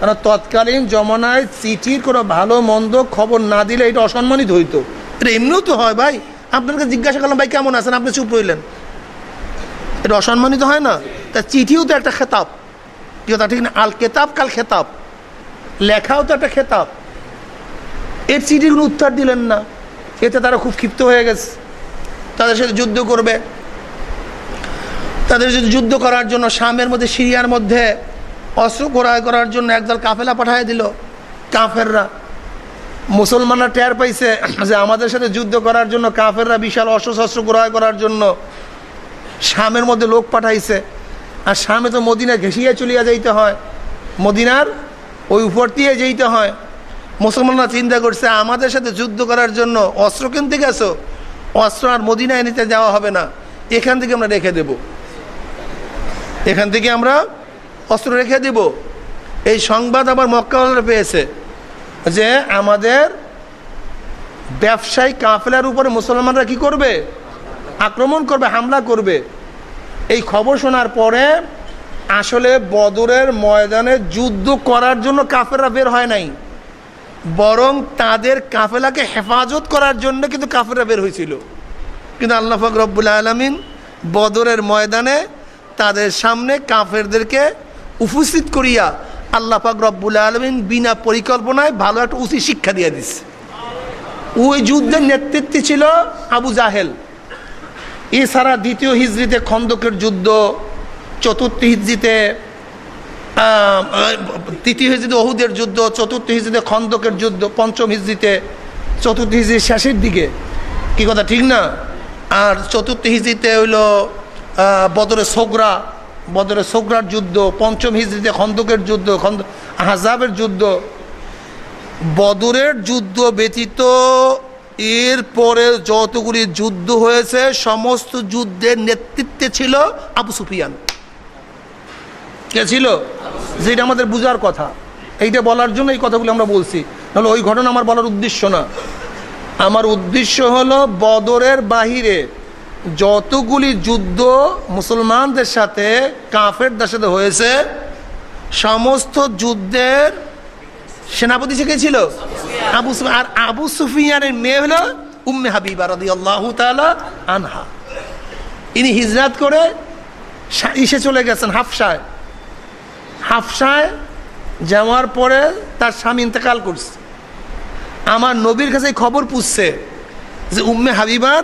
কারণ তৎকালীন জমানায় চিঠির কোনো ভালো, মন্দ খবর না দিলে এটা অসম্মানিত হইতো। এটা এমনিও তো হয় ভাই। আপনাকে জিজ্ঞাসা করলাম, ভাই, কেমন আছেন? আপনি চুপ রইলেন। এটা অসম্মানিত হয় না। তা চিঠিও তো একটা খেতাব। কি কথা, ঠিক না? আল খেতাব কাল খেতাব। লেখাও তো একটা খেতাব। এর চিঠির কোনো উত্তর দিলেন না। এতে তারা খুব ক্ষিপ্ত হয়ে গেছে। তাদের সাথে যুদ্ধ করবে। তাদের সাথে যুদ্ধ করার জন্য শামের মধ্যে, সিরিয়ার মধ্যে অস্ত্র ক্রয় করার জন্য একদল কাফেলা পাঠিয়ে দিল। কাফেররা, মুসলমানরা টের পাইছে যে আমাদের সাথে যুদ্ধ করার জন্য কাফেররা বিশাল অস্ত্র শস্ত্র ক্রয় করার জন্য শামের মধ্যে লোক পাঠাইছে। আর শামে তো মদিনা ঘেসিয়ে চলিয়া যাইতে হয়। মদিনার ওই উপর দিয়ে যেতে হয়। মুসলমানরা চিন্তা করছে, আমাদের সাথে যুদ্ধ করার জন্য অস্ত্র কিনতে গেছো? অস্ত্র আর মদিনায় নিতে যাওয়া হবে না। এখান থেকে আমরা রেখে দেব। এখান থেকে আমরা অস্ত্র রেখে দেব। এই সংবাদ আবার মক্কাওয়ালারা পেয়েছে যে আমাদের ব্যবসায়ী কাফেলার উপরে মুসলমানরা কি করবে? আক্রমণ করবে, হামলা করবে। এই খবর শোনার পরে আসলে বদরের ময়দানে যুদ্ধ করার জন্য কাফেররা বের হয় নাই। বরং তাদের কাফেলাকে হেফাজত করার জন্য কিন্তু কাফেররা বের হয়েছিল। কিন্তু আল্লাহ রব্বুল আলমিন বদরের ময়দানে তাদের সামনে কাফেরদেরকে উপস্থিত করিয়া আল্লাহ পাক রব্বুল আলমিন বিনা পরিকল্পনায় ভালো একটা উচিত শিক্ষা দিয়ে দিচ্ছে ওই যুদ্ধের নেতৃত্বে ছিল আবু জাহেল। এছাড়া দ্বিতীয় হিজড়িতে খন্দকের যুদ্ধ, চতুর্থ হিজড়িতে তৃতীয় হিজড়িতে অহুদের যুদ্ধ, চতুর্থ হিজড়িতে খন্দকের যুদ্ধ, পঞ্চম হিজড়িতে চতুর্থ হিজড়ির শেষের দিকে। কি কথা, ঠিক না? আর চতুর্থ হিজড়িতে হইল বদরে সোগরা, বদরে সোগরার যুদ্ধ, পঞ্চম হিজড়িতে খন্দকের যুদ্ধ, খন্দ হাজাবের যুদ্ধ। বদরের যুদ্ধ ব্যতীত এরপরে যতগুলি যুদ্ধ হয়েছে, সমস্ত যুদ্ধের নেতৃত্বে ছিল আবু সুফিয়ান। কে ছিল? যেটা আমাদের বুঝার কথা। এইটা বলার জন্য এই কথাগুলো আমরা বলছি। নাহলে ওই ঘটনা আমার বলার উদ্দেশ্য না। আমার উদ্দেশ্য হলো বদরের বাহিরে যতগুলি যুদ্ধ মুসলমানদের সাথে, কাফেরদের সাথে হয়েছে, সমস্ত যুদ্ধের সেনাপতি সে কে ছিল? আবু আর আবু সুফিয়ানের মেয়ে হলো উম্মে হাবিবা রদি আল্লাহ আনহা। ইনি হিজরাত করে ইসে চলে গেছেন হাফসায়। হাফসায় যাওয়ার পরে তার স্বামী ইন্তেকাল করছে। আমার নবীর কাছে খবর পুষছে যে উম্মে হাবিবার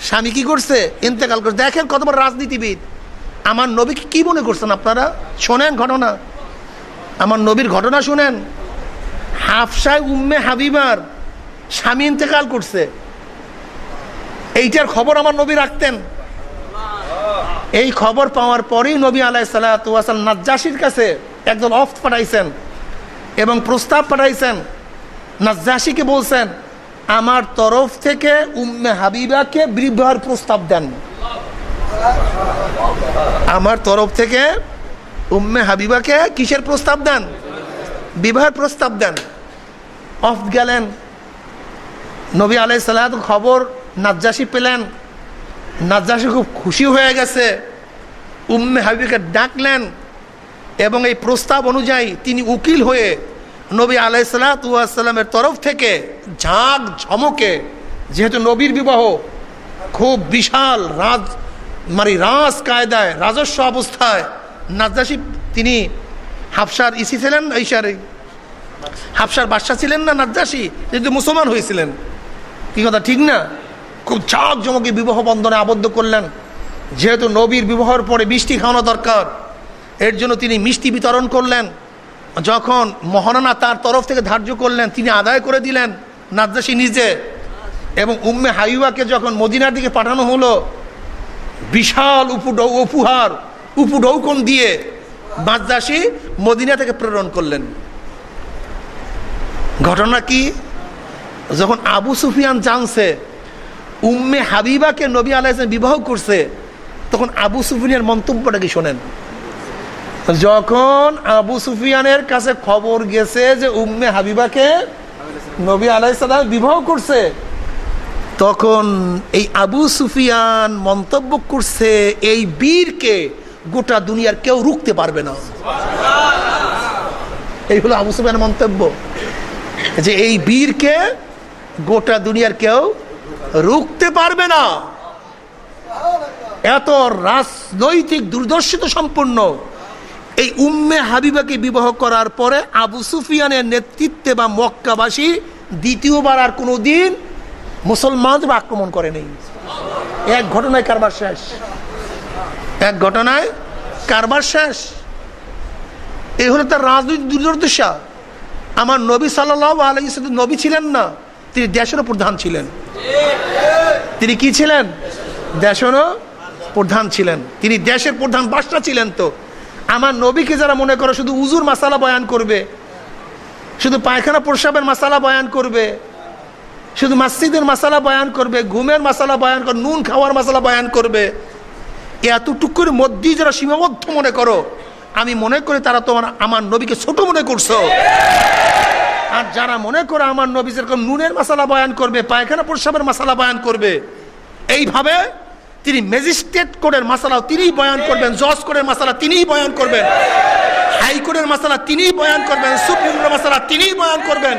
স্বামী কি করছে? ইন্তেকাল করছে। দেখেন কত বড় রাজনীতিবিদ। আমার নবীকে কি মনে করছেন আপনারা? শোনেন ঘটনা। আমার নবীর ঘটনা শুনেন। হাফসায় উম্মে হাবিবার স্বামী ইন্তেকাল করছে। এইটার খবর আমার নবী রাখতেন। এই খবর পাওয়ার পরেই নবী আলাই সাল্লাম নাজ্জাসির কাছে একজন অফ পাঠাইছেন এবং প্রস্তাব পাঠাইছেন। নাজ্জাসিকে বলছেন, আমার তরফ থেকে উম্মে হাবিবাকে বিবাহের প্রস্তাব দেন। আমার তরফ থেকে উম্মে হাবিবাকে কিসের প্রস্তাব দেন? বিবাহের প্রস্তাব দেন। অফ গেলেন। নবী আলাই সাল্লাহ খবর নাজ্জাসি পেলেন। নাজ্জাসি খুব খুশি হয়ে গেছে। উম্মে হাবিবকে ডাকলেন এবং এই প্রস্তাব অনুযায়ী তিনি উকিল হয়ে নবী আলাইসাল্লামের তরফ থেকে ঝাঁক ঝমকে, যেহেতু নবীর বিবাহ খুব বিশাল রাজ মানে রাজ কায়দায়, রাজস্ব অবস্থায়, নাজ্জাসি তিনি হাফসার ইসি ছিলেন ঐশারে হাফসার বাদশাহ ছিলেন না নাজ্জাসী? কিন্তু মুসলমান হয়েছিলেন। কি কথা, ঠিক না? খুব চাক জমকে বিবাহ বন্ধনে আবদ্ধ করলেন। যেহেতু নবীর বিবাহর পরে মিষ্টি খাওয়ানো দরকার, এর জন্য তিনি মিষ্টি বিতরণ করলেন। যখন মহারানা তার তরফ থেকে ধার্য করলেন, তিনি আদায় করে দিলেন নাজ্জাসী নিজে। এবং উম্মে হাইওয়াকে যখন মদিনার দিকে পাঠানো হলো, বিশাল উপডৌ উপহার উপডৌকন দিয়ে নাজ্জাসী মদিনা থেকে প্রেরণ করলেন। ঘটনা কি? যখন আবু সুফিয়ান জানছে উম্মে হাবিবাকে নবী আলাইসলাম বিবাহ করছে, তখন আবু সুফিয়ানের মন্তব্যটা কি শোনেন? যখন আবু সুফিয়ানের কাছে খবর গেছে যে উম্মে হাবিবাকে নবী আলাইসালাম বিবাহ করছে, তখন এই আবু সুফিয়ান মন্তব্য করছে, এই বীরকে গোটা দুনিয়ার কেউ রুখতে পারবে না। এই হলো আবু সুফিয়ান মন্তব্য, যে এই বীরকে গোটা দুনিয়ার কেউ রুখতে পারবে না। এত রাজনৈতিক দুর্দর্শিত সম্পন্ন এই উম্মে হাবিবাকে বিবাহ করার পরে আবু সুফিয়ানের নেতৃত্বে বা মক্কাবাসী দ্বিতীয়বার আর কোনো দিন মুসলমানদের আক্রমণ করে নেই। এক ঘটনায় কারবার শেষ। এক ঘটনায় কারবার শেষ। এই হলো তার রাজনৈতিক দুর্দশা। আমার নবী সাল্লাহ আলাই নবী ছিলেন না, তিনি দেশেরও প্রধান ছিলেন। তিনি কি ছিলেন? দেশেরও প্রধান ছিলেন। তিনি দেশের প্রধান বাসটা ছিলেন তো। আমার নবীকে যারা মনে করে শুধু উজুর মাসালা বয়ান করবে, শুধু পায়খানা প্রসাবের মাসালা বয়ান করবে, শুধু মাসজিদের মাসালা বয়ান করবে, ঘুমের মাসালা বয়ান করবে, নুন খাওয়ার মাসালা বয়ান করবে এতটুকুর মধ্যেই যারা সীমাবদ্ধ মনে করো, আমি মনে করি তারা তোমার, আমার নবীকে ছোট মনে করছ। আর যারা মনে করে আমার নবী যেরকম নুনের মশালা বয়ান করবে, পায়খানা প্রসাবের মশালা বয়ান করবে, এইভাবে তিনি ম্যাজিস্ট্রেট কোর্টের মশালাও তিনিই বয়ান করবেন জজ কোর্টের মশালা তিনিই বয়ান করবেন হাইকোর্টের মশালা তিনিই বয়ান করবেন সুপ্রিম কোর্টের মশালা তিনিই বয়ান করবেন,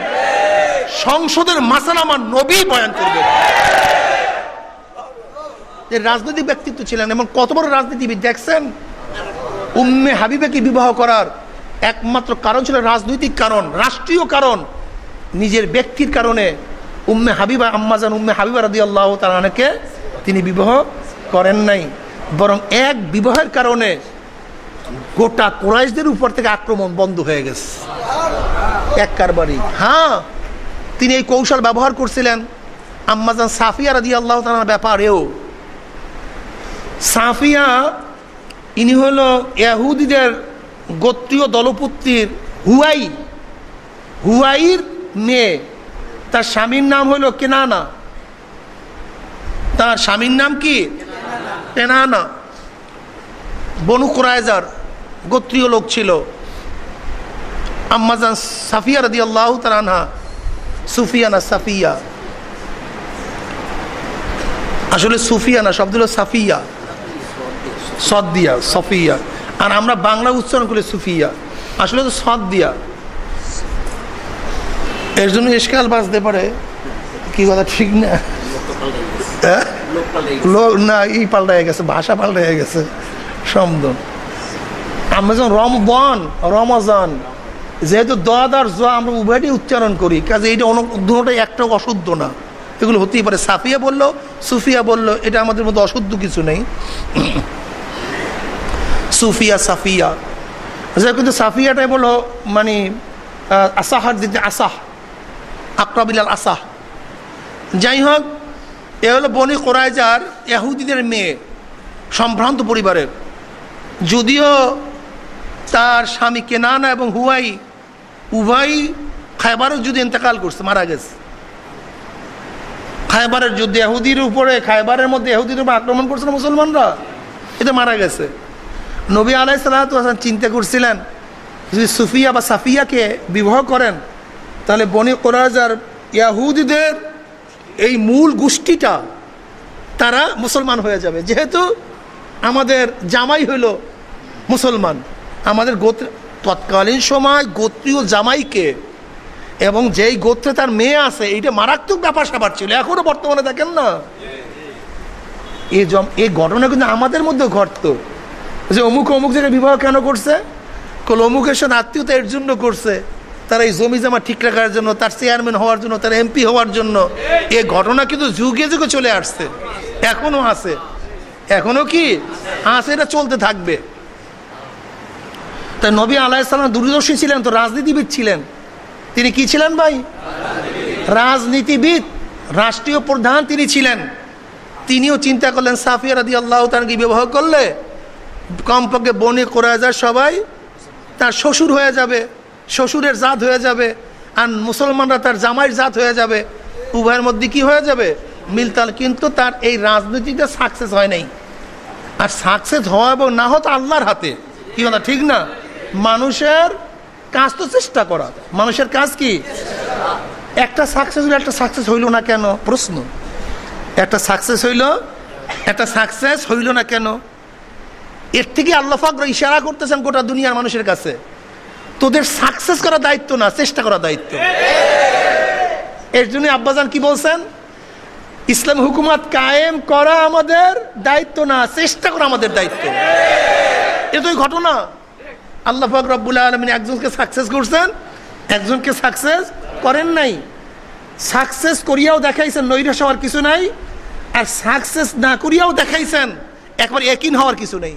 সংসদের মশালা আমার নবী বয়ান করবেন যে রাজনৈতিক ব্যক্তিত্ব ছিলেন, এমন কত বড় রাজনীতিবিদ, দেখছেন? উম্মে হাবিবাকে বিবাহ করার? একমাত্র কারণ ছিল রাজনৈতিক কারণ, রাষ্ট্রীয় কারণ। নিজের ব্যক্তির কারণে উম্মে হাবিবা আম্মাজান উম্মে হাবিবা রাদি আল্লাহ তালাকে তিনি বিবাহ করেন নাই। বরং এক বিবাহের কারণে গোটা কোরাইশদের উপর থেকে আক্রমণ বন্ধ হয়ে গেছে। এক কারবারই হ্যাঁ তিনি এই কৌশল ব্যবহার করছিলেন। আম্মাজান সাফিয়া রাদি আল্লাহ তালার ব্যাপারেও। সাফিয়া, ইনি হল ইয়াহুদিদের গোত্রীয় দলপুত্রীর হুয়াই, হুয়াইর মেয়ে। তার স্বামীর নাম হলো কেনানা। তার স্বামীর নাম কি? কেনানা বনু কোরআজার গোত্রীয় লোক ছিল। আম্মাজান সাফিয়া রদি আল্লাহ তালানহা সুফিয়ানা সাফিয়া। আসলে সুফিয়ানা শব্দ হলো সাফিয়া। সদ্দিয়া, সফিয়া। আর আমরা বাংলা উচ্চারণ করি সুফিয়া, আসলে তো সদ দিয়া। এর জন্য ইস্কাল বাঁচতে পারে। কি কথা, ঠিক না? হ্যাঁ? লোক না, ই পাল্টায় গেছে, ভাষা পাল্টায় গেছে, শব্দ। আমরা যখন রমবন রমজান, যেহেতু দদ আর জ আমরা উভয়টাই উচ্চারণ করি, কাজে এইটা দুটোটাই একটা অশুদ্ধ না। এগুলো হতেই পারে, সাফিয়া বলল, সুফিয়া বলল, এটা আমাদের মধ্যে অশুদ্ধ কিছু নেই। সুফিয়া, সাফিয়া। আচ্ছা কিন্তু সাফিয়াটাই বলো মানে আসাহার দিতে আসাহ। আকরাবিলাল আসাহ। যাই হোক, এ হলো বনি কোরআজার ইয়াহুদিদের মেয়ে, সম্ভ্রান্ত পরিবারের। যদিও তার স্বামী কেনানা এবং হুয়াই উভয় খাইবারের যুদ্ধে ইন্তেকাল করছে, মারা গেছে। খাইবারের যুদ্ধে এহুদির উপরে খাইবারের মধ্যে এহুদির উপরে আক্রমণ করছে না মুসলমানরা এটা মারা গেছে। নবী আলাই সাল্লাম চিন্তা করছিলেন, যদি সুফিয়া বা সাফিয়াকে বিবাহ করেন, তাহলে বনি কোরআজার ইয়াহুদিদের এই মূল গোষ্ঠীটা, তারা মুসলমান হয়ে যাবে। যেহেতু আমাদের জামাই হইল মুসলমান, আমাদের গোত্র, তৎকালীন সময় গোত্রীয় জামাইকে এবং যেই গোত্রে তার মেয়ে আছে, এইটা মারাত্মক ব্যাপার স্যাপার ছিল, এখনও বর্তমানে দেখেন না। এই ঘটনা কিন্তু আমাদের মধ্যে ঘটতো। যে অমুক অমুক জায়গায় বিবাহ কেন করছে? কল অমুকের সাথে আত্মীয়তা এর জন্য করছে। তার এই জমি জমা ঠিক রাখার জন্য, তার চেয়ারম্যান হওয়ার জন্য, তার এমপি হওয়ার জন্য। এ ঘটনা কিন্তু যুগে যুগে চলে আসছে। এখনও আছে। এখনও কি? আছে, এটা চলতে থাকবে। তাই নবী আলাইসালাম দূরদর্শী ছিলেন তো, রাজনীতিবিদ ছিলেন। তিনি কি ছিলেন ভাই? রাজনীতিবিদ, রাষ্ট্রীয় প্রধান তিনি ছিলেন। তিনিও চিন্তা করলেন সাফিয়া রাদি আল্লাহ তানকে বিবাহ করলে? কমপক্ষে বনে যায় সবাই তার শ্বশুর হয়ে যাবে, শ্বশুরের জাত হয়ে যাবে, আর মুসলমানরা তার জামাইয়ের জাত হয়ে যাবে। উভয়ের মধ্যে কি হয়ে যাবে? মিলতাল কিন্তু তার এই রাজনীতিতে সাকসেস হয় নাই। আর সাকসেস হওয়া এবং না হতো আল্লাহর হাতে। কি কথা, ঠিক না? মানুষের কাজ তো চেষ্টা করা। মানুষের কাজ কি? একটা সাকসেস হইল, একটা সাকসেস হইল না কেন? প্রশ্ন। একটা সাকসেস হইল, একটা সাকসেস হইল না কেন? এর থেকে আল্লাহ ফাকর ইশারা করতেছেন গোটা দুনিয়ার মানুষের কাছে। তোদের সাকসেস করা দায়িত্ব না, চেষ্টা করা দায়িত্ব। এর জন্য আব্বাজান কি বলছেন? ইসলাম হুকুমাত কায়েম করা আমাদের দায়িত্ব না, চেষ্টা করা আমাদের দায়িত্ব। এ তো ঘটনা। আল্লাহ ফাকর রব্বুল আলমিন একজনকে সাকসেস করছেন, একজনকে সাকসেস করেন নাই। সাকসেস করিয়াও দেখাইছেন নৈরাশ হওয়ার কিছু নাই। আর সাকসেস না করিয়াও দেখাইছেন, একবার একিন হওয়ার কিছু নেই।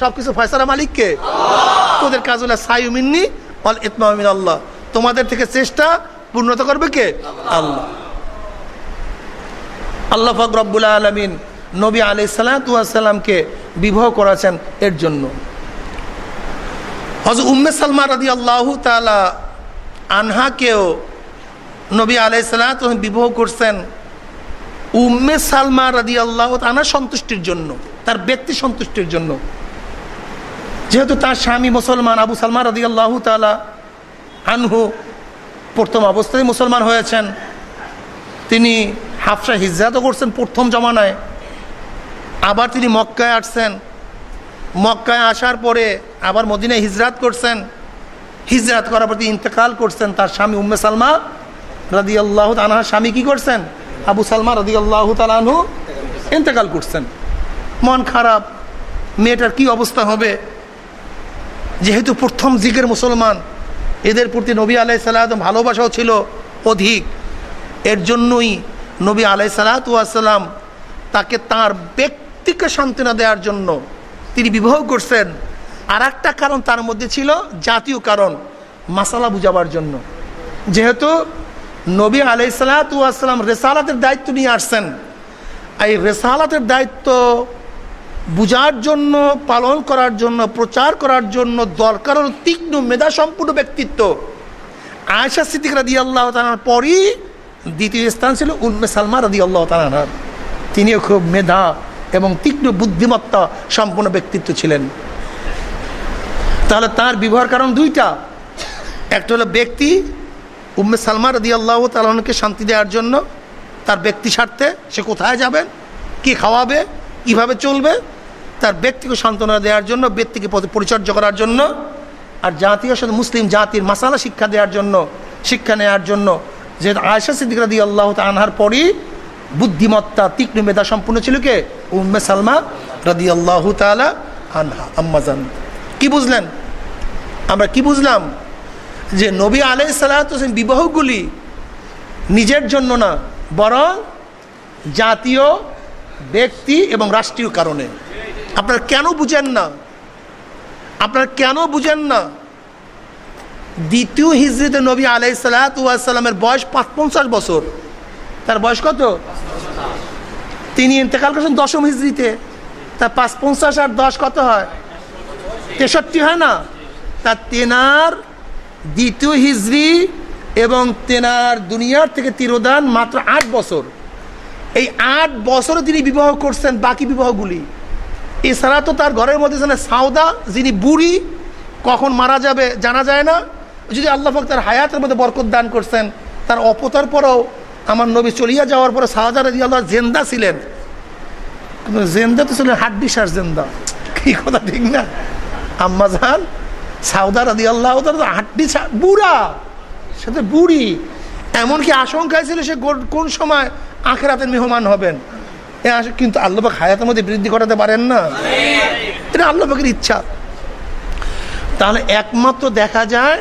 সবকিছু ফয়সালা মালিককে। তোদের কাজ হলো সাইমিননি অল ইতমামিন আল্লাহ তোমাদের থেকে চেষ্টা পূর্ণতা করবে কে? আল্লাহ। আল্লাহ। ফক রব্বুল আলমিন নবী আলি সাল্লামকে বিবাহ করাছেন এর জন্য। হজ উম্মে সালমা রাদি আল্লাহ তালা আনহাকেও নবী আলাই সাল্লাম বিবাহ করছেন উম্মে সালমা রাদি আল্লাহ আনা সন্তুষ্টির জন্য তার ব্যক্তি সন্তুষ্টির জন্য। যেহেতু তার স্বামী মুসলমান, আবু সালমা রাদি আল্লাহ তালা আনহু প্রথম অবস্থায় মুসলমান হয়েছেন। তিনি হাফসা হিজরাতও করছেন প্রথম জমানায়। আবার তিনি মক্কায় আসছেন। মক্কায় আসার পরে আবার মদিনায় হিজরাত করছেন। হিজরাত করার প্রতি ইন্তেকাল করছেন তার স্বামী উম্মে সালমা রাদি আল্লাহ আনহার স্বামী কী করছেন? আবু সালমা রাদি আল্লাহ তালানহু ইন্তেকাল করছেন। মন খারাপ, মেয়েটার কি অবস্থা হবে? যেহেতু প্রথম জিগের মুসলমান, এদের প্রতি নবী আলাই সাল্লাম ভালোবাসাও ছিল অধিক। এর জন্যই নবী আলাই সালাতাম তাকে তার ব্যক্তিকে সান্ত্বনা দেওয়ার জন্য তিনি বিবাহ করছেন। আর একটা কারণ তার মধ্যে ছিল জাতীয় কারণ, মাসালা বুঝাবার জন্য। যেহেতু নবী আলাই সালাতাম রেসালাতের দায়িত্ব নিয়ে আসছেন, এই রেসালাতের দায়িত্ব বুঝার জন্য, পালন করার জন্য, প্রচার করার জন্য দরকার হল তীক্ষ্ণ মেধা সম্পূর্ণ ব্যক্তিত্ব। আয়সা সিদ্দিক রাদি আল্লাহ তালার পরই দ্বিতীয় স্থান ছিল উল্মে সালমা রাদি আল্লাহ তালার তিনিও খুব মেধা এবং তীক্ষ্ণ বুদ্ধিমত্তা সম্পূর্ণ ব্যক্তিত্ব ছিলেন। তাহলে তার বিবাহের কারণ দুইটা। একটা হলো ব্যক্তি, উম্মে সালমা রাদি আল্লাহ তালকে শান্তি দেওয়ার জন্য, তার ব্যক্তি স্বার্থে সে কোথায় যাবেন কি খাওয়াবে কীভাবে চলবে? তার ব্যক্তিকে সান্ত্বনা দেওয়ার জন্য, ব্যক্তিকে পরিচর্যা করার জন্য, আর জাতীয় সাথে মুসলিম জাতির মাসালা শিক্ষা দেওয়ার জন্য, শিক্ষা নেওয়ার জন্য। যে আয়সা সিদ্দিক রাদি আল্লাহ আনহার পরই বুদ্ধিমত্তা, তীক্ষ্ণ মেধা সম্পূর্ণ ছিল কে? উম্মে সালমা রাদি আল্লাহ তালা আনহা আম্মাজান কি বুঝলেন? আমরা কি বুঝলাম? যে নবী আলাই সালাত বিবাহগুলি নিজের জন্য না, বরং জাতীয় ব্যক্তি এবং রাষ্ট্রীয় কারণে। আপনারা কেন বুঝেন না? আপনারা কেন বুঝেন না? দ্বিতীয় হিজড়িতে নবী আলাই সালাতামের বয়স পাঁচ পঞ্চাশ বছর। তার বয়স কত? তিনি ইন্তেকাল করেছেন দশম হিজড়িতে তার পাঁচ পঞ্চাশ আর দশ কত হয়? তেষট্টি হয় না? তার তেনার দ্বিতীয় হিজড়ি এবং তেনার দুনিয়ার থেকে তিরোদান মাত্র আট বছর। এই আট বছরে তিনি বিবাহ করছেন, বাকি বিবাহগুলি এছাড়া তো তার ঘরের মধ্যে যেন সাউদা যিনি বুড়ি, কখন মারা যাবে জানা যায় না। যদি আল্লাহ তার হায়াতের মধ্যে বরকত দান করছেন, তার অপতার পরেও আমার নবী চলিয়া যাওয়ার পরে শাহজাহান রাজি আল্লাহ জেন্দা ছিলেন। জেন্দা তো ছিলেন হাড্ডি সার জেন্দা। কি কথা, ঠিক না? আম্মা জান সাউদা রাদি আল্লাহ হাড্ডি বুড়া সাথে বুড়ি। এমনকি আশঙ্কায় ছিল সে কোন সময় আখেরাতের মেহমান হবেন। কিন্তু আল্লাপাক হায়াতের মধ্যে বৃদ্ধি করাতে পারেন না। এটা আল্লাপাকের ইচ্ছা। তাহলে একমাত্র দেখা যায়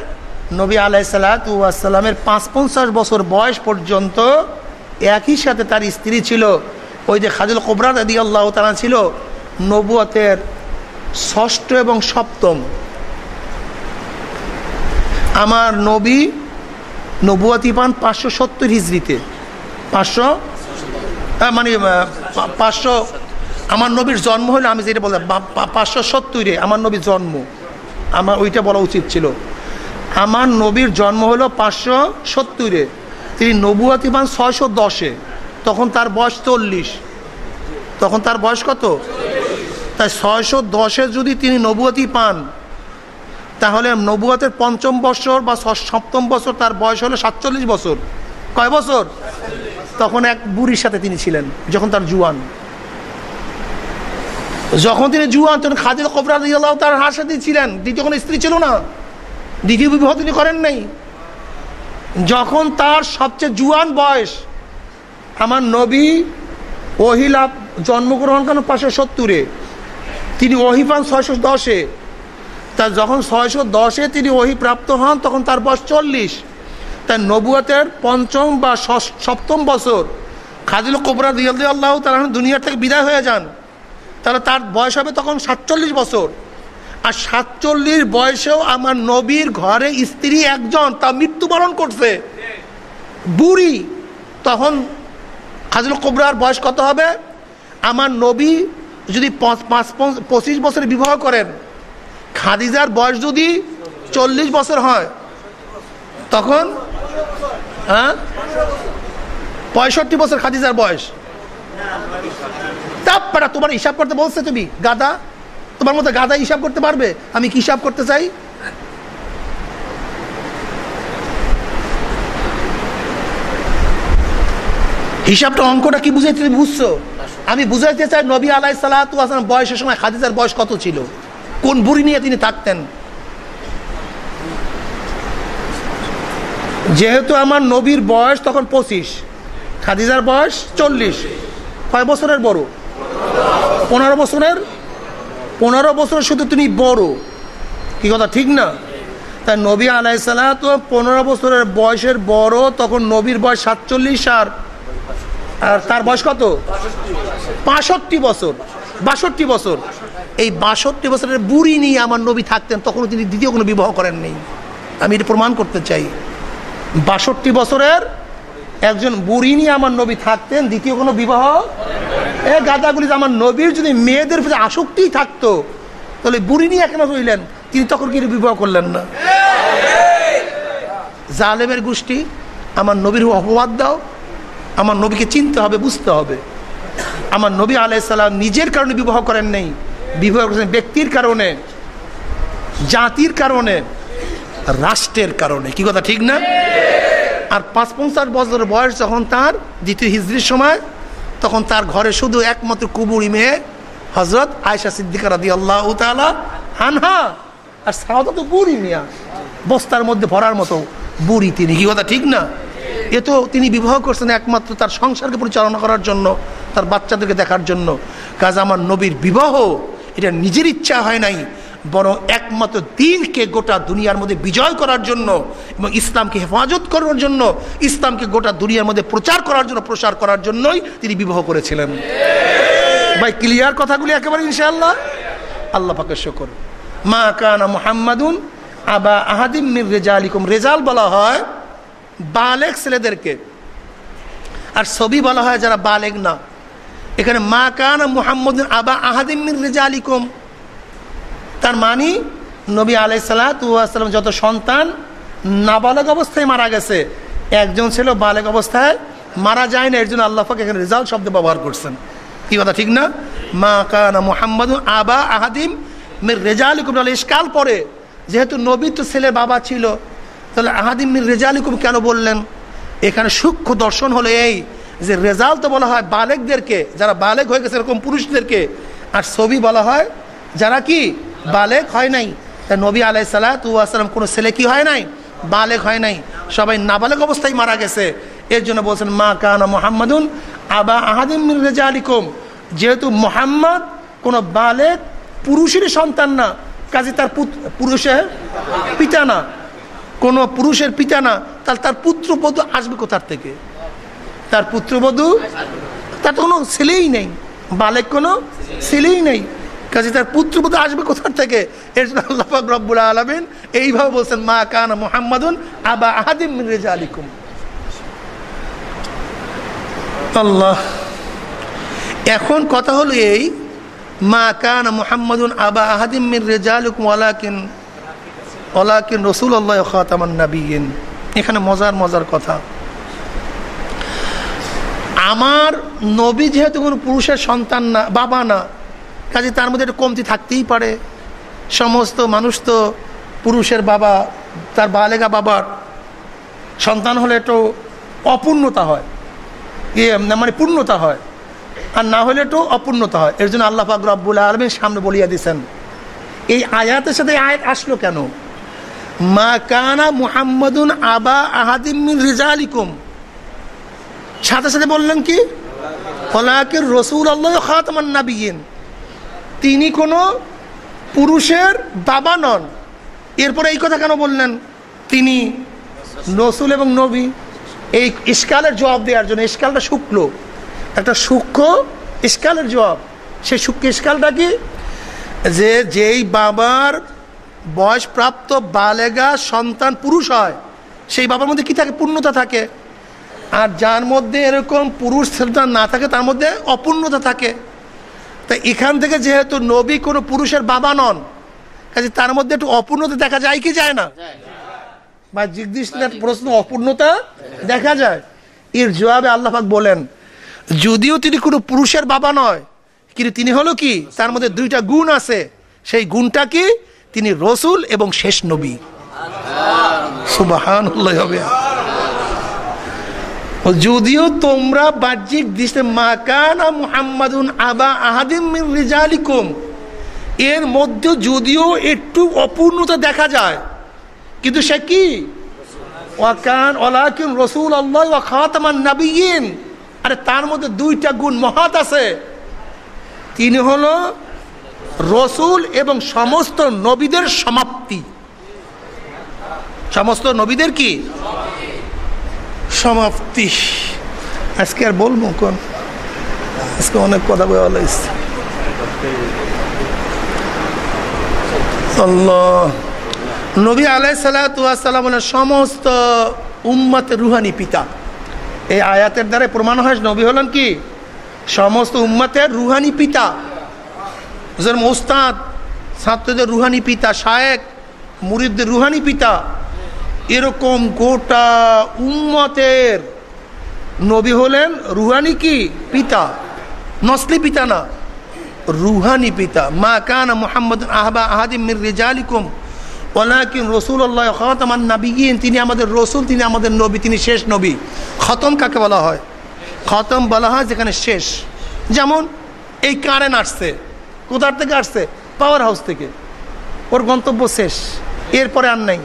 নবী আলাই সাল্লাতামের পাঁচ পঞ্চাশ বছর বয়স পর্যন্ত একই সাথে তার স্ত্রী ছিল। ওই যে খাজুল কোবরা দাদি আল্লাহ তারা ছিল, নবুয়তের ষষ্ঠ এবং সপ্তম। আমার নবী নবুয়াতি পান পাঁচশো সত্তর হিজড়িতে। পাঁচশো? মানে পাঁচশো। আমার নবীর জন্ম হলে আমি যেটা বললাম পাঁচশো সত্তরে আমার নবীর জন্ম। আমার, ওইটা বলা উচিত ছিল। আমার নবীর জন্ম হলো পাঁচশো সত্তরে। তিনি নবুয়াতি পান ছয়শো দশে। তখন তার বয়স চল্লিশ। তখন তার বয়স কত? তাই ছয়শো দশে যদি তিনি নবুয়াতি পান তাহলে নবুয়াতের পঞ্চম বছর বা সপ্তম বছর তার বয়স হলো সাতচল্লিশ বছর। কয় বছর? তখন এক বুড়ির সাথে তিনি ছিলেন, যখন তার জুয়ান। যখন তিনি জুয়ান, তখন খাদিল কবরা তার হার সাথে ছিলেন। দ্বিতীয় কোনো স্ত্রী ছিল না। দ্বিতীয় বিবাহ তিনি করেন নাই। যখন তার সবচেয়ে জুয়ান বয়স, আমার নবী ওহিলা জন্মগ্রহণ করেন পাঁচশো সত্তরে। তিনি ওহি পান ছয়শো দশে। তা যখন ছয়শো দশে তিনি ওহি প্রাপ্ত হন, তখন তার বয়স চল্লিশ। তাই নবুয়াতের পঞ্চম বা সপ্তম বছর খাজিল কোবরা দিয়াল আল্লাহ তারা দুনিয়ার থেকে বিদায় হয়ে যান। তাহলে তার বয়স হবে তখন সাতচল্লিশ বছর। আর সাতচল্লিশ বয়সেও আমার নবীর ঘরে স্ত্রী একজন, তা মৃত্যুবরণ করছে। বুড়ি, তখন খাজুল কোবরার বয়স কত হবে? আমার নবী যদি পাঁচ, পঁচিশ বছরে বিবাহ করেন খাদিজার বয়স যদি চল্লিশ বছর হয়, তখন হ্যাঁ? পঁয়ষট্টি বছর খাদিজার বয়স। তারপরে তোমার হিসাব করতে বলছে তুমি, গাদা? তোমার মতো গাদা হিসাব করতে পারবে? আমি কি হিসাব করতে চাই? হিসাবটা অঙ্কটা কি বুঝাইতে তুমি বুঝছ? আমি বুঝাইতে চাই নবী আলাই সালাম বয়সের সময় খাদিজার বয়স কত ছিল? কোন বুড়ি নিয়ে তিনি থাকতেন? যেহেতু আমার নবীর বয়স তখন পঁচিশ, খাদিজার বয়স চল্লিশ, কয় বছরের বড়? পনেরো বছরের? পনেরো বছরের শুধু তিনি বড়। কি কথা, ঠিক না? তাই নবী আলাইসাল্লাহ তো পনেরো বছরের বয়সের বড়, তখন নবীর বয়স সাতচল্লিশ আর আর তার বয়স কত? বাষট্টি বছর। বাষট্টি বছর। এই বাষট্টি বছরের বুড়ি নিয়ে আমার নবী থাকতেন, তখনও তিনি দ্বিতীয় কোনো বিবাহ করেন নেই। আমি এটা প্রমাণ করতে চাই। বাষট্টি বছরের একজন বুড়ি নিয়ে আমার নবী থাকতেন, দ্বিতীয় কোনো বিবাহ? এ গাদাগুলি আমার নবীর যদি মেয়েদের প্রতি আসক্তিই থাকতো, তাহলে বুড়ি নিয়ে কেন রইলেন? তিনি তখন কিন্তু বিবাহ করলেন না। জালেমের গোষ্ঠী, আমার নবীর অপবাদ দাও, আমার নবীকে চিনতে হবে, বুঝতে হবে। আমার নবী আলাইসাল্লাম নিজের কারণে বিবাহ করেন নেই। বিবাহ করেছেন ব্যক্তির কারণে, জাতির কারণে, রাষ্ট্রের কারণে। কি কথা, ঠিক না? আর পাঁচ পঞ্চাশ বছর বয়স যখন তার, দ্বিতীয় হিজড়ির সময়, তখন তার ঘরে শুধু একমাত্র কুবুরি মেয়ে হজরত আয়সা সিদ্দিকার রাদি আল্লাহ তালা হানহা আর সাউদা তো বুড়ি মিয়া, বস্তার মধ্যে ভরার মতো বুড়ি তিনি। কি কথা, ঠিক না? এ তো তিনি বিবাহ করছেন একমাত্র তার সংসারকে পরিচালনা করার জন্য, তার বাচ্চাদেরকে দেখার জন্য। কাজ আমার নবীর বিবাহ এটা নিজের ইচ্ছা হয় নাই, বরং একমাত্র দিনকে গোটা দুনিয়ার মধ্যে বিজয় করার জন্য এবং ইসলামকে হেফাজত করার জন্য, ইসলামকে গোটা দুনিয়ার মধ্যে প্রচার করার জন্য, প্রসার করার জন্যই তিনি বিবাহ করেছিলেন। ভাই, ক্লিয়ার কথাগুলি একেবারে ইনশাআল্লাহ? আল্লাহ পাকে শকর। মা কানা মোহাম্মদুন আবা আহাদিম মির রেজালিকুম। রেজাল বলা হয়, বালেক ছেলেদেরকে। আর ছবি বলা হয় যারা বালেক না। এখানে মা কানা মোহাম্মদিন আবা আহাদিম মির রেজালিকুম। তার মানি নবী আলাই সাল্লাম যত সন্তান নাবালক অবস্থায় মারা গেছে, একজন ছিল বালেক অবস্থায়, মারা যায় না, এর জন্য এখানে রেজাল্ট শব্দ ব্যবহার করছেন। কি কথা, ঠিক না? মা কানা মোহাম্মদ আবা আহাদিম মির রেজালিকুম। ইসকাল পরে যেহেতু নবী তো ছেলের বাবা ছিল, তাহলে আহাদিম মির রেজালিকুম কেন বললেন? এখানে সূক্ষ্ম দর্শন হলো এই যে রেজাল্ট তো বলা হয় বালেকদেরকে, যারা বালেক হয়ে গেছে এরকম পুরুষদেরকে, আর ছবি বলা হয় যারা কি? বালেক হয় নাই। তা নবী আলাই সাল্লাম কোনো ছেলে কি হয় নাই? বালেক হয় নাই। সবাই নাবালেক অবস্থায় মারা গেছে। এর জন্য বলছেন, মা কানা মোহাম্মদুন আবা আহাদিম রেজা আলিকুম যেহেতু মোহাম্মদ কোনো বালেক পুরুষেরই সন্তান না, কাজে তার পুরুষের পিতা না। কোনো পুরুষের পিতা না, তাহলে তার পুত্র পুত্রবধূ আসবে কোথার থেকে? তার পুত্রবধূ? তার কোনো ছেলেই নেই। বালেক কোনো ছেলেই নেই। কাজে তার পুত্রবধূ আসবে কোথার থেকে? এর জন্য আল্লাহ রব্বুল আলমিন এইভাবে বলছেন, মা কানা মোহাম্মদুন আবা আহাদিম রেজা আলিকুম আল্লাহ, এখন কথা হলো এই, মা কান মোহাম্মদুন আবা আহাদিম মির রেজালুকুম ওয়ালাকিন ওলাকিন রসুল আল্লাহ খাতামান নাবিয়িন এখানে মজার মজার কথা। আমার নবী যেহেতু কোনো পুরুষের সন্তান না, বাবা না, কাজে তার মধ্যে একটা কমতি থাকতেই পারে। সমস্ত মানুষ তো পুরুষের বাবা, তার বালেগা বাবার সন্তান হলে একটু অপূর্ণতা হয়। ইয়ে মানে পূর্ণতা হয়। আর না হলে একটু অপূর্ণতা হয়। এর জন্য আল্লাহ পাক রব্বুল আলমীর সামনে বলিয়া দিছেন, এই আয়াতের সাথে আয়াত আসলো কেন? মা কানা মুহাম্মদুন আবা আহাদিমিন রিজালিকুম। সাথে সাথে বললেন কি? ফলাকের রসুল আল্লাহ খাতমান নাবিয়িন তিনি কোনো পুরুষের বাবা নন। এরপরে এই কথা কেন বললেন? তিনি রসুল এবং নবী। এই ইস্কালের জবাব দেওয়ার জন্য। ইস্কালটা শুক্ল। একটা সূক্ষ্ম ইস্কালের জবাব। সেই সূক্ষ্ম ইস্কালটা কি? যে যেই বাবার বয়সপ্রাপ্ত বালেগা সন্তান পুরুষ হয়, সেই বাবার মধ্যে কি থাকে? পূর্ণতা থাকে। আর যার মধ্যে এরকম পুরুষ সন্তান না থাকে, তার মধ্যে অপূর্ণতা থাকে। তা এখান থেকে যেহেতু নবী কোনো পুরুষের বাবা নন, কাজে তার মধ্যে একটু অপূর্ণতা দেখা যায় কি যায় না? বা জিজ্ঞেস প্রশ্ন, অপূর্ণতা দেখা যায়? এর জবাবে আল্লাহাক বলেন, যদিও তিনি কোনো পুরুষের বাবা নয়, কিন্তু তিনি হলো কি? তার মধ্যে দুইটা গুণ আছে। সেই গুণটা কি? তিনি রসুল এবং শেষ নবী। সুবাহান হবে। যদিও তোমরা বাহ্যিক দৃষ্টি মাকানা মুহাম্মাদুন আবা আহাদিম রিজালিকুম, এর মধ্যে যদিও একটু অপূর্ণতা দেখা যায়, কিন্তু সে কি? ওয়াকান ওলাকিন রসুল আল্লাহ ওয়া খাতামান নাবিয়িন আরে তার মধ্যে দুইটা গুণ মহাত আছে। তিনি হলো রসুল এবং সমস্ত নবীদের সমাপ্তি। সমস্ত নবীদের কি? সমাপ্তি। আজকে আর বলব কোন? আজকে অনেক কথা বলা হয়েছে। নবী আলাই সাল্লাম সমস্ত উম্মতের রুহানি পিতা। এই আয়াতের দ্বারা প্রমাণ হয় নবী হলেন কি? সমস্ত উম্মতের রুহানি পিতা। মোস্তাদ, ছাত্রদের রুহানি পিতা শায়েক মুরিদদের রুহানি পিতা। এরকম গোটা উম্মতের নবী হলেন রুহানি কি? পিতা। নসলি পিতা না। রুহানি পিতা। মা কান মোহাম্মদ আহবা আহাদিম মির রেজালিকুম। ওলাকিন রসুল্লাহ খতমান নাবিগিন তিনি আমাদের রসুল, তিনি আমাদের নবী, তিনি শেষ নবী। খতম কাকে বলা হয়? খতম বলা হয় যেখানে শেষ। যেমন এই কারেন্ট আসছে। কোথার থেকে আসছে? পাওয়ার হাউস থেকে। ওর গন্তব্য শেষ। এরপরে আর নাই।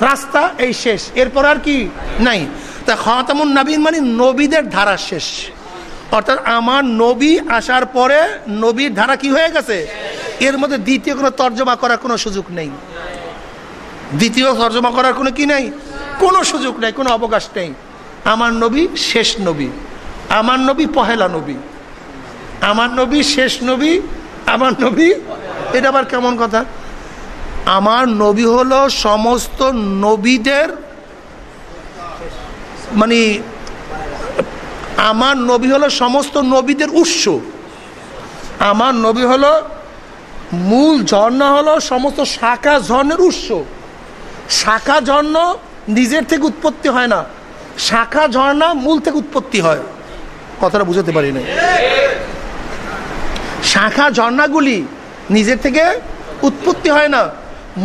রাস্তা এই শেষ। এরপর আর কি নাই। তা খতামুন নবীন মানে নবীদের ধারা শেষ। অর্থাৎ আমার নবী আসার পরে নবীর ধারা কি হয়ে গেছে? এর মধ্যে দ্বিতীয় কোনো তর্জমা করার কোনো সুযোগ নেই। দ্বিতীয় তর্জমা করার কোনো কি নেই? কোনো সুযোগ নেই, কোনো অবকাশ নেই। আমার নবী শেষ নবী। আমার নবী পহেলা নবী। আমার নবী শেষ নবী। আমার নবী এটা আবার কেমন কথা? আমার নবী হলো সমস্ত নবীদের মানে আমার নবী হলো সমস্ত নবীদের উৎস। আমার নবী হলো মূল ঝর্ণা হলো সমস্ত শাখা ঝর্ণের উৎস। শাখা ঝর্ণ নিজের থেকে উৎপত্তি হয় না। শাখা ঝর্ণা মূল থেকে উৎপত্তি হয়। কথাটা বুঝতে পারি না শাখা ঝর্ণাগুলি নিজের থেকে উৎপত্তি হয় না।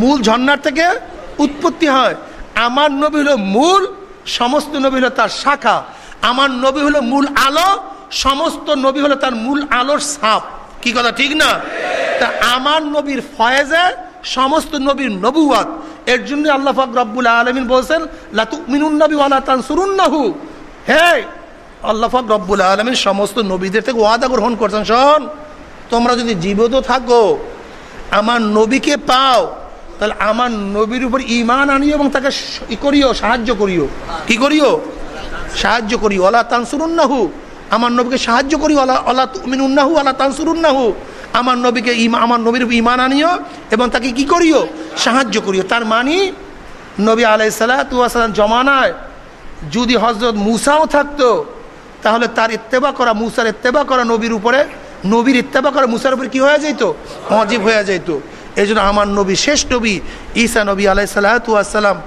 মূল ঝর্নার থেকে উৎপত্তি হয়। আমার নবী হলো মূল, সমস্ত নবী হলো তার শাখা। আমার নবী হলো মূল আলো, সমস্ত নবী হলো তার মূল আলোর সাপ কি কথা, ঠিক না? তা আমার নবীর ফয়েজে সমস্ত নবীর নবুয়াত এর জন্য আল্লাহ ফাক রব্বুল আলমিন বলছেন লাতু মিনুন নবী ওয়ালা তান সুরুন্নাহু হে আল্লাহ ফাক রব্বুল আলমিন সমস্ত নবীদের থেকে ওয়াদা গ্রহণ করছেন। শোন, তোমরা যদি জীবিত থাকো, আমার নবীকে পাও তাহলে আমার নবীর উপর ইমান আনিও এবং তাকে করিও, সাহায্য করিও। কি করিও? সাহায্য করি ওলা তানসুরুন্নাহু। আমার নবীকে সাহায্য করি ওলা ওলা তুমিনুন্নাহু ওলা তানসুরুন্নাহু। আমার নবীকে আমার নবীর উপর ইমান আনিও এবং তাকে কি করিও? সাহায্য করিও। তার মানি, নবী আলাইসাল্লাম জমানায় যদি হজরত মুসাও থাকতো, তাহলে তার ইত্তেবা করা, মুসার ইত্তেবা করা নবীর উপরে, নবীর ইত্তেবা করা মুসার উপরে কী হয়ে যেত অজীব হয়ে যেত এই জন্য আমার নবী, শেষ নবী ঈসা নবী আলাই সাল্লাম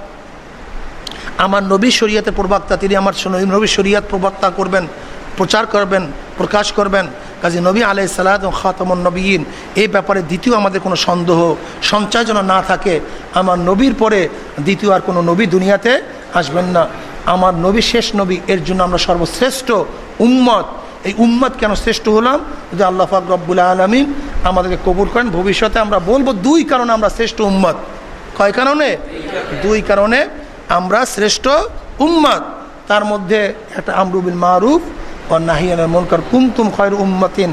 আমার নবী শরীয়তের প্রবক্তা, তিনি আমার নবী শরীয়ত প্রবক্তা করবেন, প্রচার করবেন, প্রকাশ করবেন। কাজী নবী আলাই সালাদ খাতমন নবীন, এই ব্যাপারে দ্বিতীয় আমাদের কোনো সন্দেহ, সঞ্চয় যেন না থাকে, আমার নবীর পরে দ্বিতীয় আর কোনো নবী দুনিয়াতে আসবেন না। আমার নবী শেষ নবী, এর জন্য আমরা সর্বশ্রেষ্ঠ উম্মত। এই উম্মত কেন শ্রেষ্ঠ হলাম? যে আল্লাহ ফাক রব্বুল আলমিন আমাদেরকে কবুল করেন, ভবিষ্যতে আমরা বলব দুই কারণে আমরা শ্রেষ্ঠ উম্মত কয় কারণে? দুই কারণে আমরা শ্রেষ্ঠ উম্মত তার মধ্যে একটা আমরুবিল মারুফ ও নাহিয়ানের মনকার কুমতুম খয়ের উম্মতিন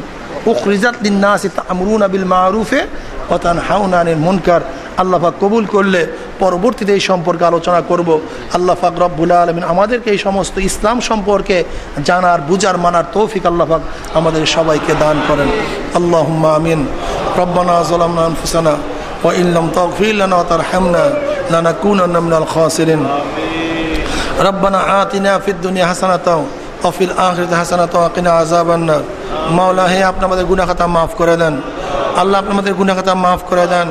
উখরিজাত লিন্নাসি তামরুনা বিল মারুফে ও তান হাউনানের মুনকার। আল্লাহ পাক কবুল করলে পরবর্তীতে এই সম্পর্কে আলোচনা করব আল্লাহ পাক রব্বুল আলমিন আমাদেরকে এই সমস্ত ইসলাম সম্পর্কে জানার বুজার মানার তৌফিক আল্লাহ পাক আমাদের সবাইকে দান করেন আল্লাহ আমিন রব্বানা জলামনা আনফুসানা وإن لم تغفر لنا وترحمنا لنكونن من الخاسرين ربنا آتنا في الدنيا حسنة وفي الآخرة حسنة وقنا عذاب النار মাওলা হে আপনি আমাদের গুনাহ খাতা মাফ করে দেন আল্লাহ আপনি আমাদের গুনাহ খাতা মাফ করে দেন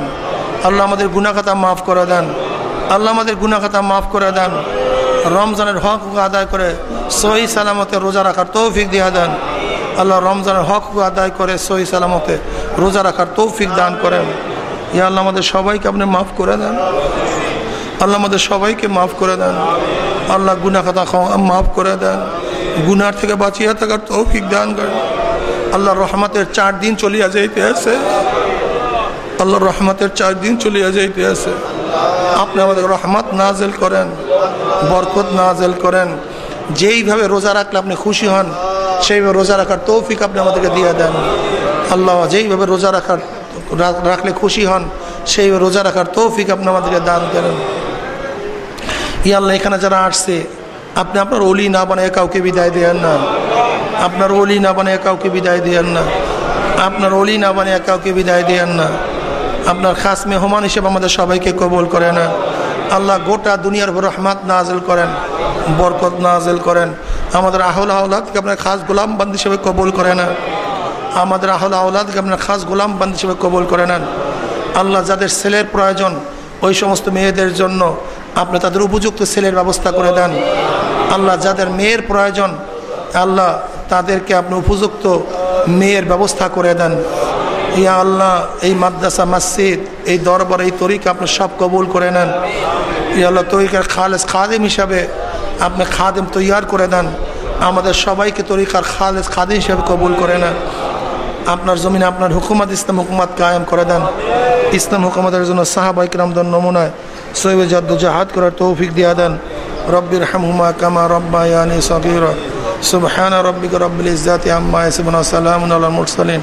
আল্লাহ আমাদের গুনাহ খাতা মাফ করে দেন। আল্লাহ আমাদের গুনাহ খাতা মাফ করে দেন। রমজানের হক আদায় করে সহি সালামতে রোজা রাখার তৌফিক দিয়ে দেন। আল্লাহ রমজানের হক আদায় করে সহি সালামতে রোজা রাখার তৌফিক দান করেন। ইয়া আল্লাহ আমাদের সবাইকে আপনি মাফ করে দেন। আল্লাহ আমাদের সবাইকে মাফ করে দেন। আল্লাহ গুনা খাতা মাফ করে দেন। গুনার থেকে বাঁচিয়ে থাকার তৌফিক দান করেন। আল্লাহ রহমতের চার দিন চলিয়া যাইতে আছে আল্লাহ রহমতের চার দিন চলিয়া যাইতে আছে। আপনি আমাদের রহমত নাজেল করেন, বরকত নাজেল করেন। যেইভাবে রোজা রাখলে আপনি খুশি হন, সেইভাবে রোজা রাখার তৌফিক আপনি আমাদেরকে দিয়ে দেন। আল্লাহ যেইভাবে রোজা রাখার রাখলে খুশি হন সেই রোজা রাখার তৌফিক আপনি আমাদেরকে দান করেন। ই আল্লাহ, এখানে যারা আসছে, আপনি আপনার অলি না বানায় কাউকে বিদায় দেন না। আপনার অলি না বানায় কাউকে বিদায় দেন না। আপনার অলি না বানায় কাউকে বিদায় দেন না। আপনার খাস মেহমান হিসেবে আমাদের সবাইকে কবল করে না আল্লাহ গোটা দুনিয়ার উপর রহমাত নাজেল করেন, বরকত নাজেল করেন। আমাদের আহল আহ্লাদকে আপনার খাস গোলাম বান্দ হিসেবে কবল করে না আমাদের আহল আহ্লাদকে আপনার খাস গোলাম বান্দ হিসেবে কবল করে নেন আল্লাহ যাদের ছেলের প্রয়োজন, ওই সমস্ত মেয়েদের জন্য আপনি তাদের উপযুক্ত ছেলের ব্যবস্থা করে দেন। আল্লাহ যাদের মেয়ের প্রয়োজন, আল্লাহ তাদেরকে আপনি উপযুক্ত মেয়ের ব্যবস্থা করে দেন। ইয়া আল্লাহ, এই মাদ্রাসা, মসজিদ, এই দরবার, এই তরিকা আপনি সব কবুল করে নেন। ইয়া আল্লাহ, তরিকার খালেস খাদেম হিসাবে আপনি খাদেম তৈয়ার করে দেন। আমাদের সবাইকে তরিকার খালেস খাদেম হিসাবে কবুল করে নেন। আপনার জমিনে আপনার হুকুমত, ইসলাম হুকুমত কায়েম করে দেন। ইসলাম হুকুমতের জন্য সাহাবাই কিরামদের নমুনায় সৈব জাহাদ করার তৌফিক দিয়া দেন। রব্বির হামহুমা কামা রব্বায়ানি সগীর। সুবহান রব্বিক রব্বিল ইজ্জাতি আম্মা ইয়াসিফুন ওয়া সালামুন আলাল মুরসালিন।